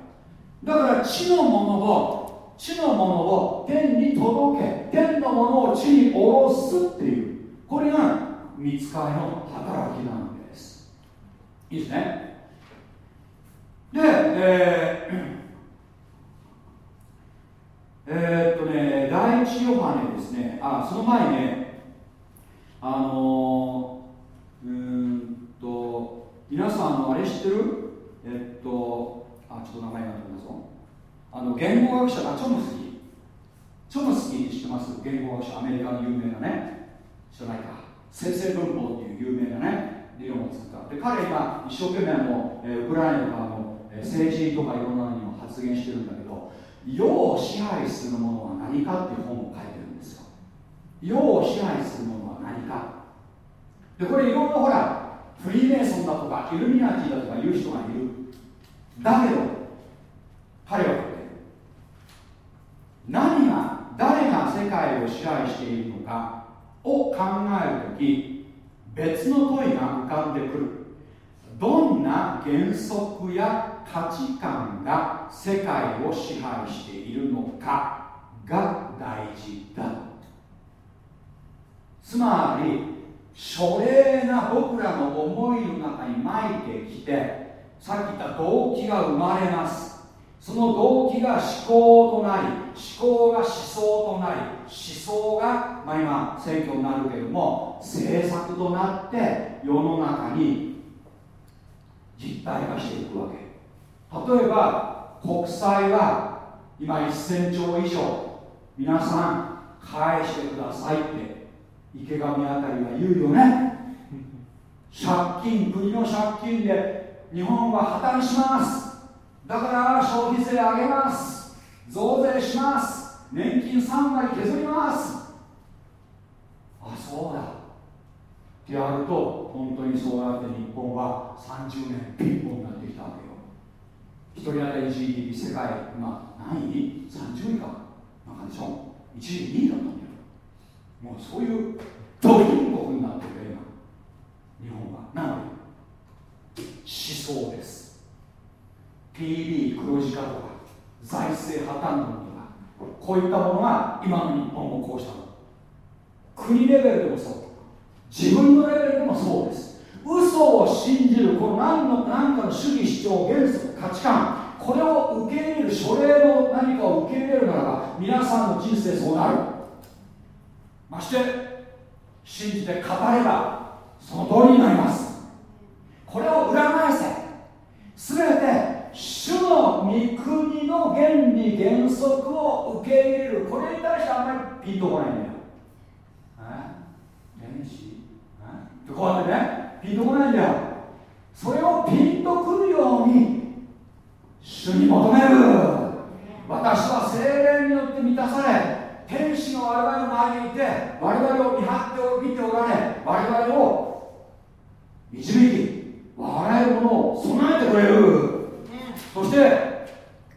だから地のものを地のものを天に届け。天のものを地に下ろすっていう。これが見つかりの働きなんです。いいですね。で、えーえー、っとね第一ヨハネですね。あその前ねあのー、うんと皆さんのあれ知ってる？えっとあちょっと名前が出ますぞ。あの言語学者がチョムスキー。チョムスキー知ってます？言語学者アメリカの有名なね。知らないか。先生文法っていう有名なね理論を作った。で彼今一生懸命も、え、ウクライナとかの、え、政治とかいろんなのにも発言してるんだけど世を支配するものは何かっていう本を書いてるんですよ。世を支配するものは何か。でこれいろんなほらフリーメイソンだとかイルミナティだとかいう人がいる。だけど彼は言って何が誰が世界を支配しているのかを考えるとき別の問いが浮かんでくる。どんな原則や価値観が世界を支配しているのかが大事だ。つまり書類な僕らの思いの中に巻いてきてさっき言った動機が生まれます。その動機が思考となり思考が思想となり思想が、まあ、今選挙になるけれども政策となって世の中に実体化していくわけ。例えば国債は今1000兆以上皆さん返してくださいって池上あたりは言うよね。借金国の借金で日本は破綻しますだから消費税上げます。増税します。年金3割削ります。あそうだ。ってやると本当にそうやって日本は30年ピンポンになってきたわけよ。1人当たり GDP 世界今何位 ?30 位か。なんかでしょ？1位2位だったんだよ。もうそういうド貧国になってる今。日本は。なので思想です。PB 黒字化とか財政破綻論とかこういったものが今の日本もこうしたの。国レベルでもそう。自分のレベルでもそうです。嘘を信じるこの何の何かの主義主張原則価値観これを受け入れる書類の何かを受け入れるならば皆さんの人生そうなる。まして信じて語ればその通りになります。これを裏返せ。全て主の御国の原理原則を受け入れる。これに対してあんまりピンとこないんだよ原子ってこうやってねピンとこないんだよそれをピンとくるように主に求める。私は精霊によって満たされ天使が我々の前にいて我々を見張って見ておられ我々を導き笑えるものを備えてくれる。そして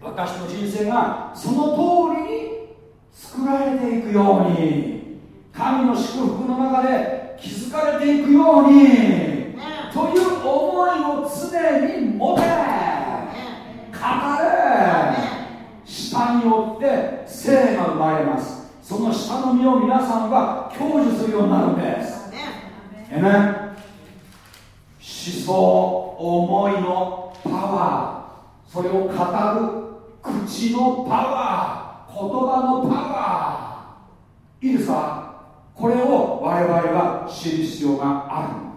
私の人生がその通りに作られていくように神の祝福の中で築かれていくようにという思いを常に持て語れ下によって生が生まれます。その下の実を皆さんは享受するようになるんです。えね思想思いのパワーそれを語る口のパワー言葉のパワー。いいですかこれを我々は知る必要があ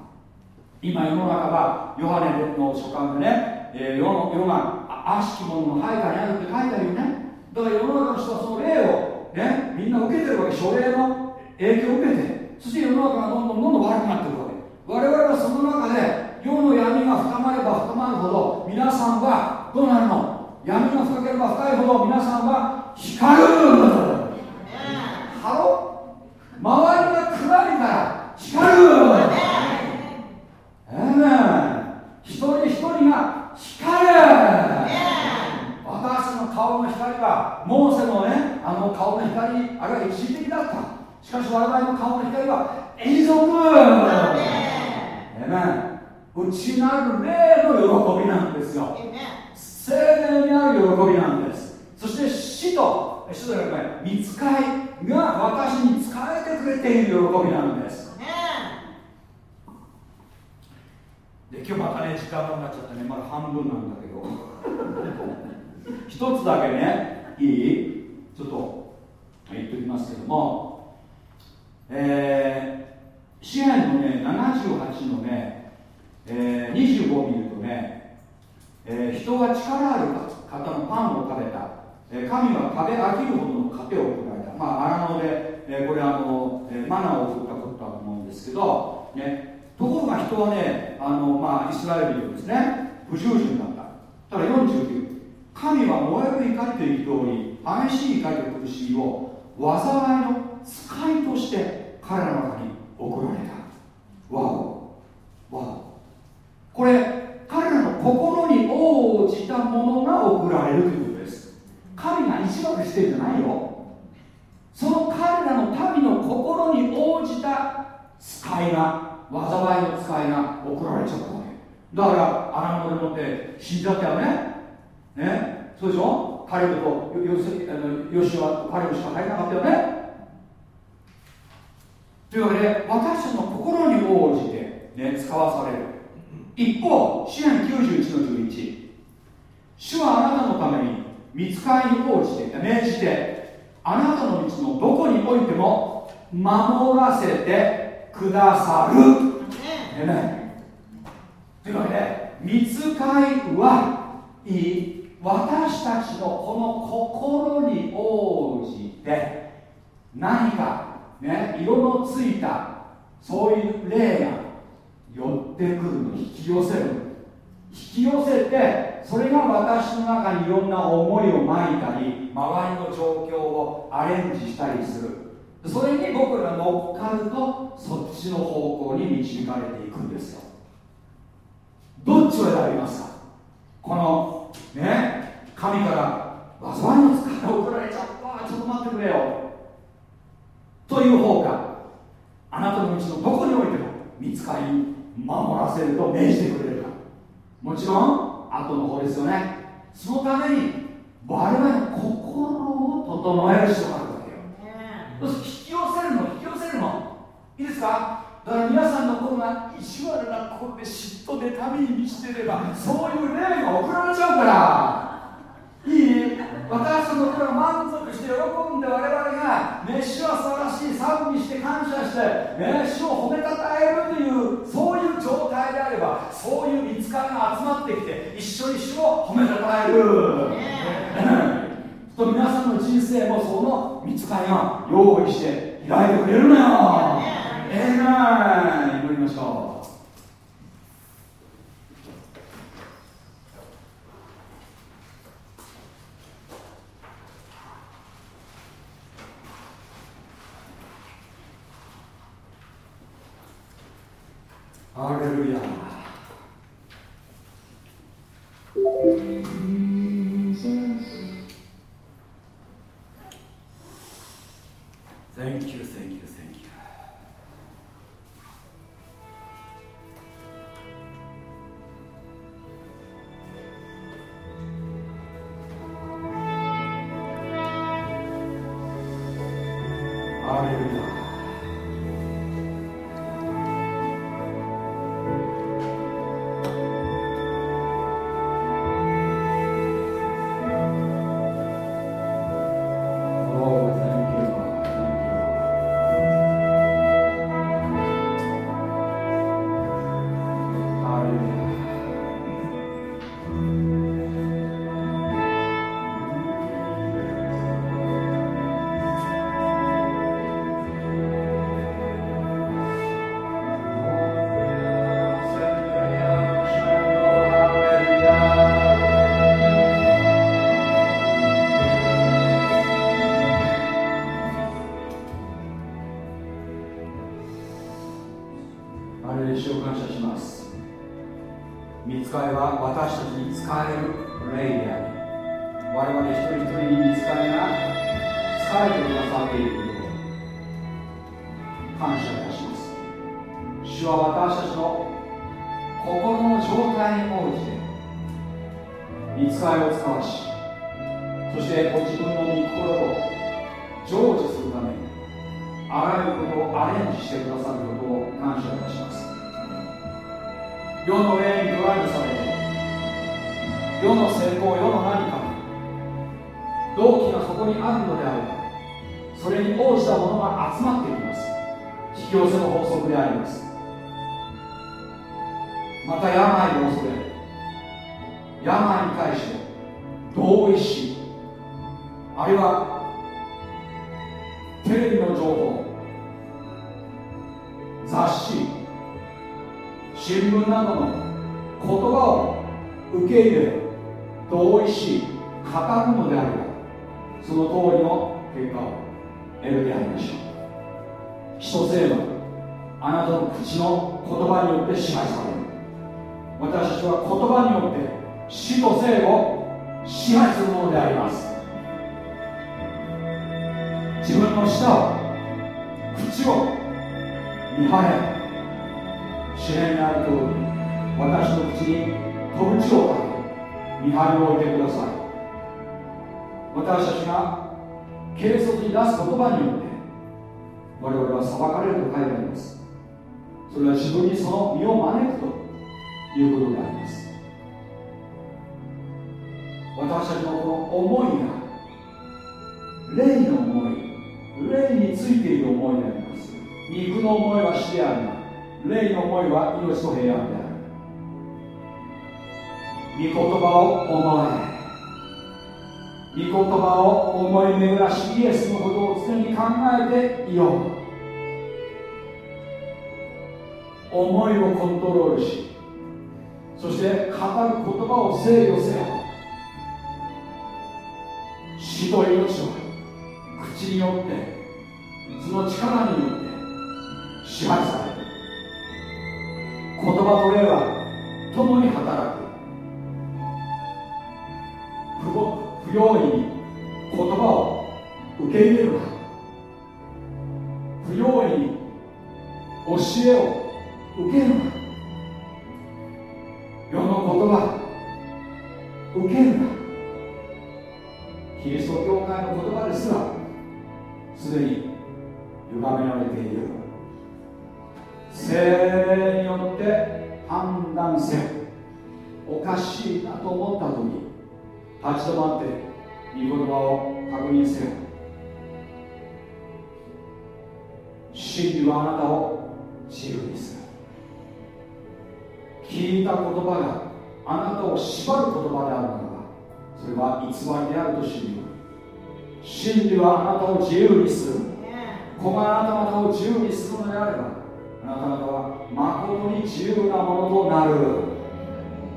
る今世の中はヨハネの書簡でね、えー、世の世が悪しき者の配下にあるって書いてあるよね。だから世の中の人はその霊をねみんな受けてるわけ。書霊の影響を受けて。そして世の中がどんどんどんどん悪くなってるわけ。我々はその中で世の闇が深まれば深まるほど皆さんはどうなるの闇が深ければ深いほど皆さんは光るハロ周りが暗いから光る。ええ一人一人が光る。私の顔の光はモーセのねあの顔の光あれは一時的だったしかし我々の顔の光は永続ええ内なる。霊の喜びなんですよ精霊にある喜びなんです。そして死と死というか見つかいが私に仕えてくれている喜びなんです。で今日またね時間がなっちゃってね。まだ半分なんだけど。一つだけねいい？ちょっとますけども。えー、支援のね78のね、えー、25を見るとね、えー、人は力ある方のパンを食べた、えー、神は食べ飽きるほどの糧を送られた。まあ荒野で、えー、これあの、えー、マナーを送ったことだと思うんですけど、ね、ところが人はねあの、まあ、イスラエル人ですね。不従順だった。ただ49神は燃える怒りという通り激しい怒りと苦しみを災いの使いとして彼らの中に送られた。わお。わお。これ心に応じたものが送られるということです。神が意地悪してるんじゃないよ。その彼らの民の心に応じた使いが災いの使いが送られちゃったわけ。だから荒野でもって死んじゃったよね。ね。そうでしょ？彼とヨシュアとカレブしか入らなかったよね。というわけで私たちの心に応じて、ね、使わされる。一方支援91の11主はあなたのために見つかりに応じて命じてあなたの道のどこにおいても守らせてくださる、ね、というわけで見つかりはいい私たちのこの心に応じて何かね、色のついたそういう霊がってくるの引き寄せる。引き寄せてそれが私の中にいろんな思いをまいたり周りの状況をアレンジしたりする。それに僕ら乗っかるとそっちの方向に導かれていくんですよ。どっちを選びますか？このね神から災いの使いを送られちゃった。ちょっと待ってくれよ。という方があなたの道のどこにおいても見つかり守らせると命じてくれるか。もちろん後の方ですよね。そのために我々の心を整える必要があるわけよ、引き寄せるの引き寄せるの。いいですか？だから皆さんの心が意地悪な心で嫉妬で旅に満ちていればそういう霊が送られちゃうから。いい？私たちの心が満足して喜んで我々が飯は素晴らしい賛美して感謝して飯を褒めたたえるというそういう状態であればそういう見つかりが集まってきて一緒に主を褒めたたえる、と皆さんの人生もその見つかりが用意して開いてくれるのよ。ええな祈りましょうハレルヤ Thank you, thank you, thank you. ハそれは自分にその身を招くということであります。私たちのこの思いが霊の思い霊についている思いであります。肉の思いは死であるが霊の思いは命と平安である。御言葉を思え。御言葉を思い巡らしイエスのことを常に考えていよう。思いをコントロールしそして語る言葉を制御せよ。死と命は口によってその力によって支配される。言葉と霊は共に働く。不不用意に言葉を受け入れるな。不用意に教えを受はあなたを自由にする。子があなた方を自由にするのであればあなた方は誠に自由なものとなる。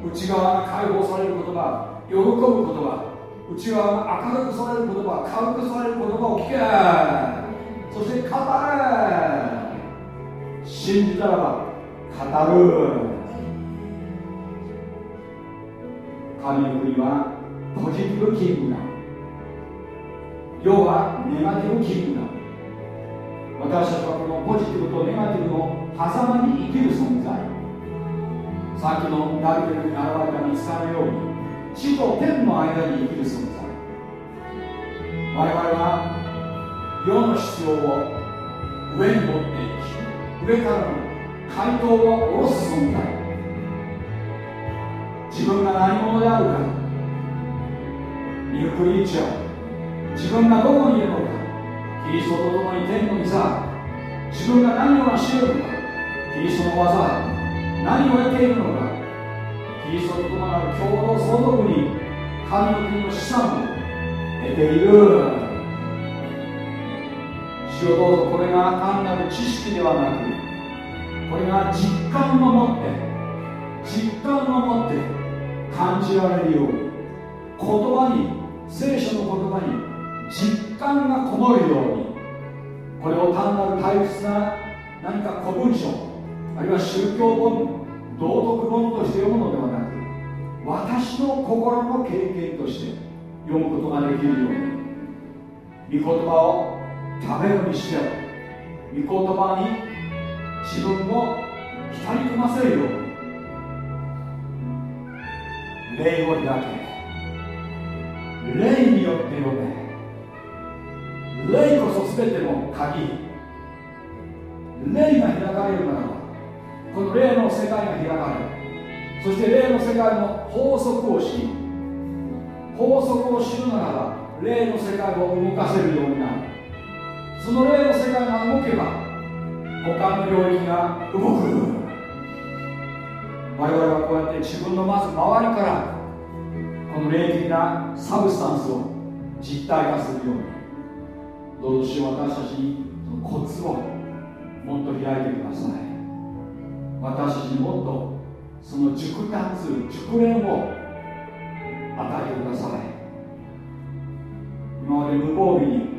内側が解放される言葉喜ぶ言葉内側が明るくされる言葉軽くされる言葉を聞けそして語れ。信じたらば語る。神の国はポジティブキングダム要はネガティブキングダム私たちはこのポジティブとネガティブの狭間に生きる存在。さっきのダビデに現れた見つかるように地と天の間に生きる存在。我々は世の必要を上に持っていき上からの回答を下ろす存在。自分が何者であるか。ニュークリーチャー自分がどこにいるのかキリストと共に天の御座自分が何を成し得るのかキリストの技何を得ているのかキリストと共なる共同相続に神の国の資産を得ている。主をどうぞこれが単なる知識ではなくこれが実感を持って実感を持って感じられるように言葉に聖書の言葉に実感がこもるようにこれを単なる退屈な何か古文書あるいは宗教本道徳本として読むのではなく私の心の経験として読むことができるように御言葉を食べるにして御言葉に自分を浸り込ませるように。霊を開け霊によって読め。霊こそ全ての鍵霊が開かれるならばこの霊の世界が開かれそして霊の世界の法則を知り法則を知るならば霊の世界を動かせるようになるその霊の世界が動けば五感の領域が動く我々はこうやって自分のまず周りからこの霊的なサブスタンスを実体化するように。どうぞし私たちにそのコツをもっと開いてください。私たちにもっとその熟達熟練を与えてください。今まで無防備に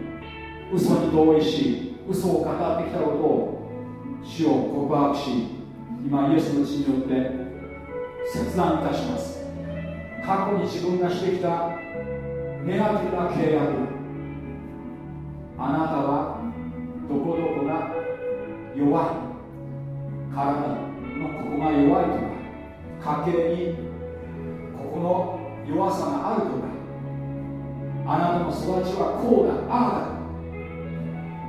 嘘に同意し嘘を語ってきたことを死を告白し今イエスの血によって切断いたします。過去に自分がしてきたネガティブな契約あなたはどこどこが弱い体のここが弱いとか家計にここの弱さがあるとかあなたの育ちはこうだああだ。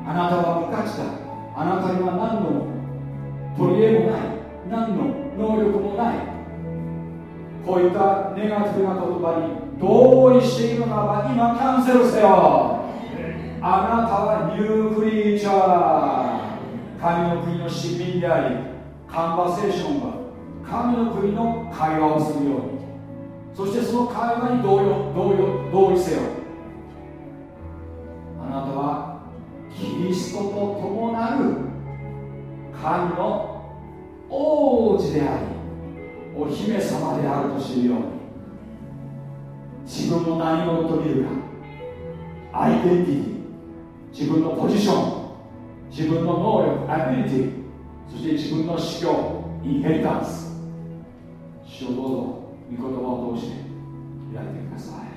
あなたは無価値だあなたには何の取り柄もない何の能力もない。こういったネガティブな言葉に同意しているならば今キャンセルせよ。あなたはニュークリーチャー神の国の市民でありカンバセーションは神の国の会話をするようにそしてその会話に同意同意同意せよあなたはキリストと共なる神の王子でありお姫様であると知るように自分の何者と見るかアイデンティティ自分のポジション自分の能力アビリティそして自分の死去インヘリタンス主をどうぞ御言葉を通して開いてください。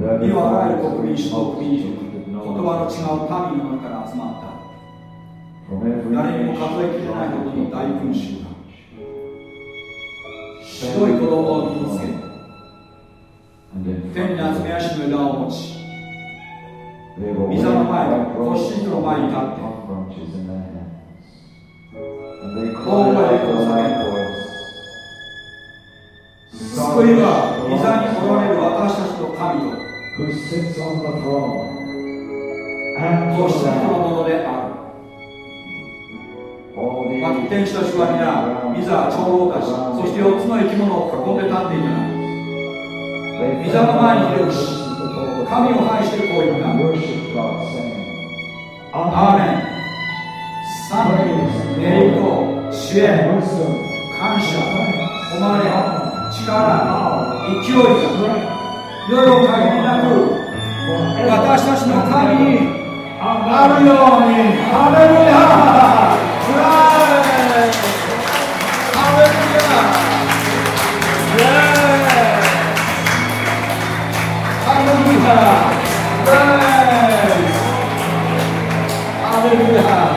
身をあらゆる国民種の国民言葉の違う民の中から集まった誰にも数えきれないほどの大群衆が白い子供を身につけ天に集め足の枝を持ち水の前ご神との前に立って大声でこう叫ん。だ救いは水におられる私たちの神とご神とのものであるま天使たちは皆水は長老たちそして4つの生き物を囲んで立っていた水の前にひれ伏し神を拝してこう言ったアーメン賛美栄光知恵感謝誉れ力勢い世を限りなく私たちの神にあるようにハレルヤフライハレルヤハレルヤハレルヤ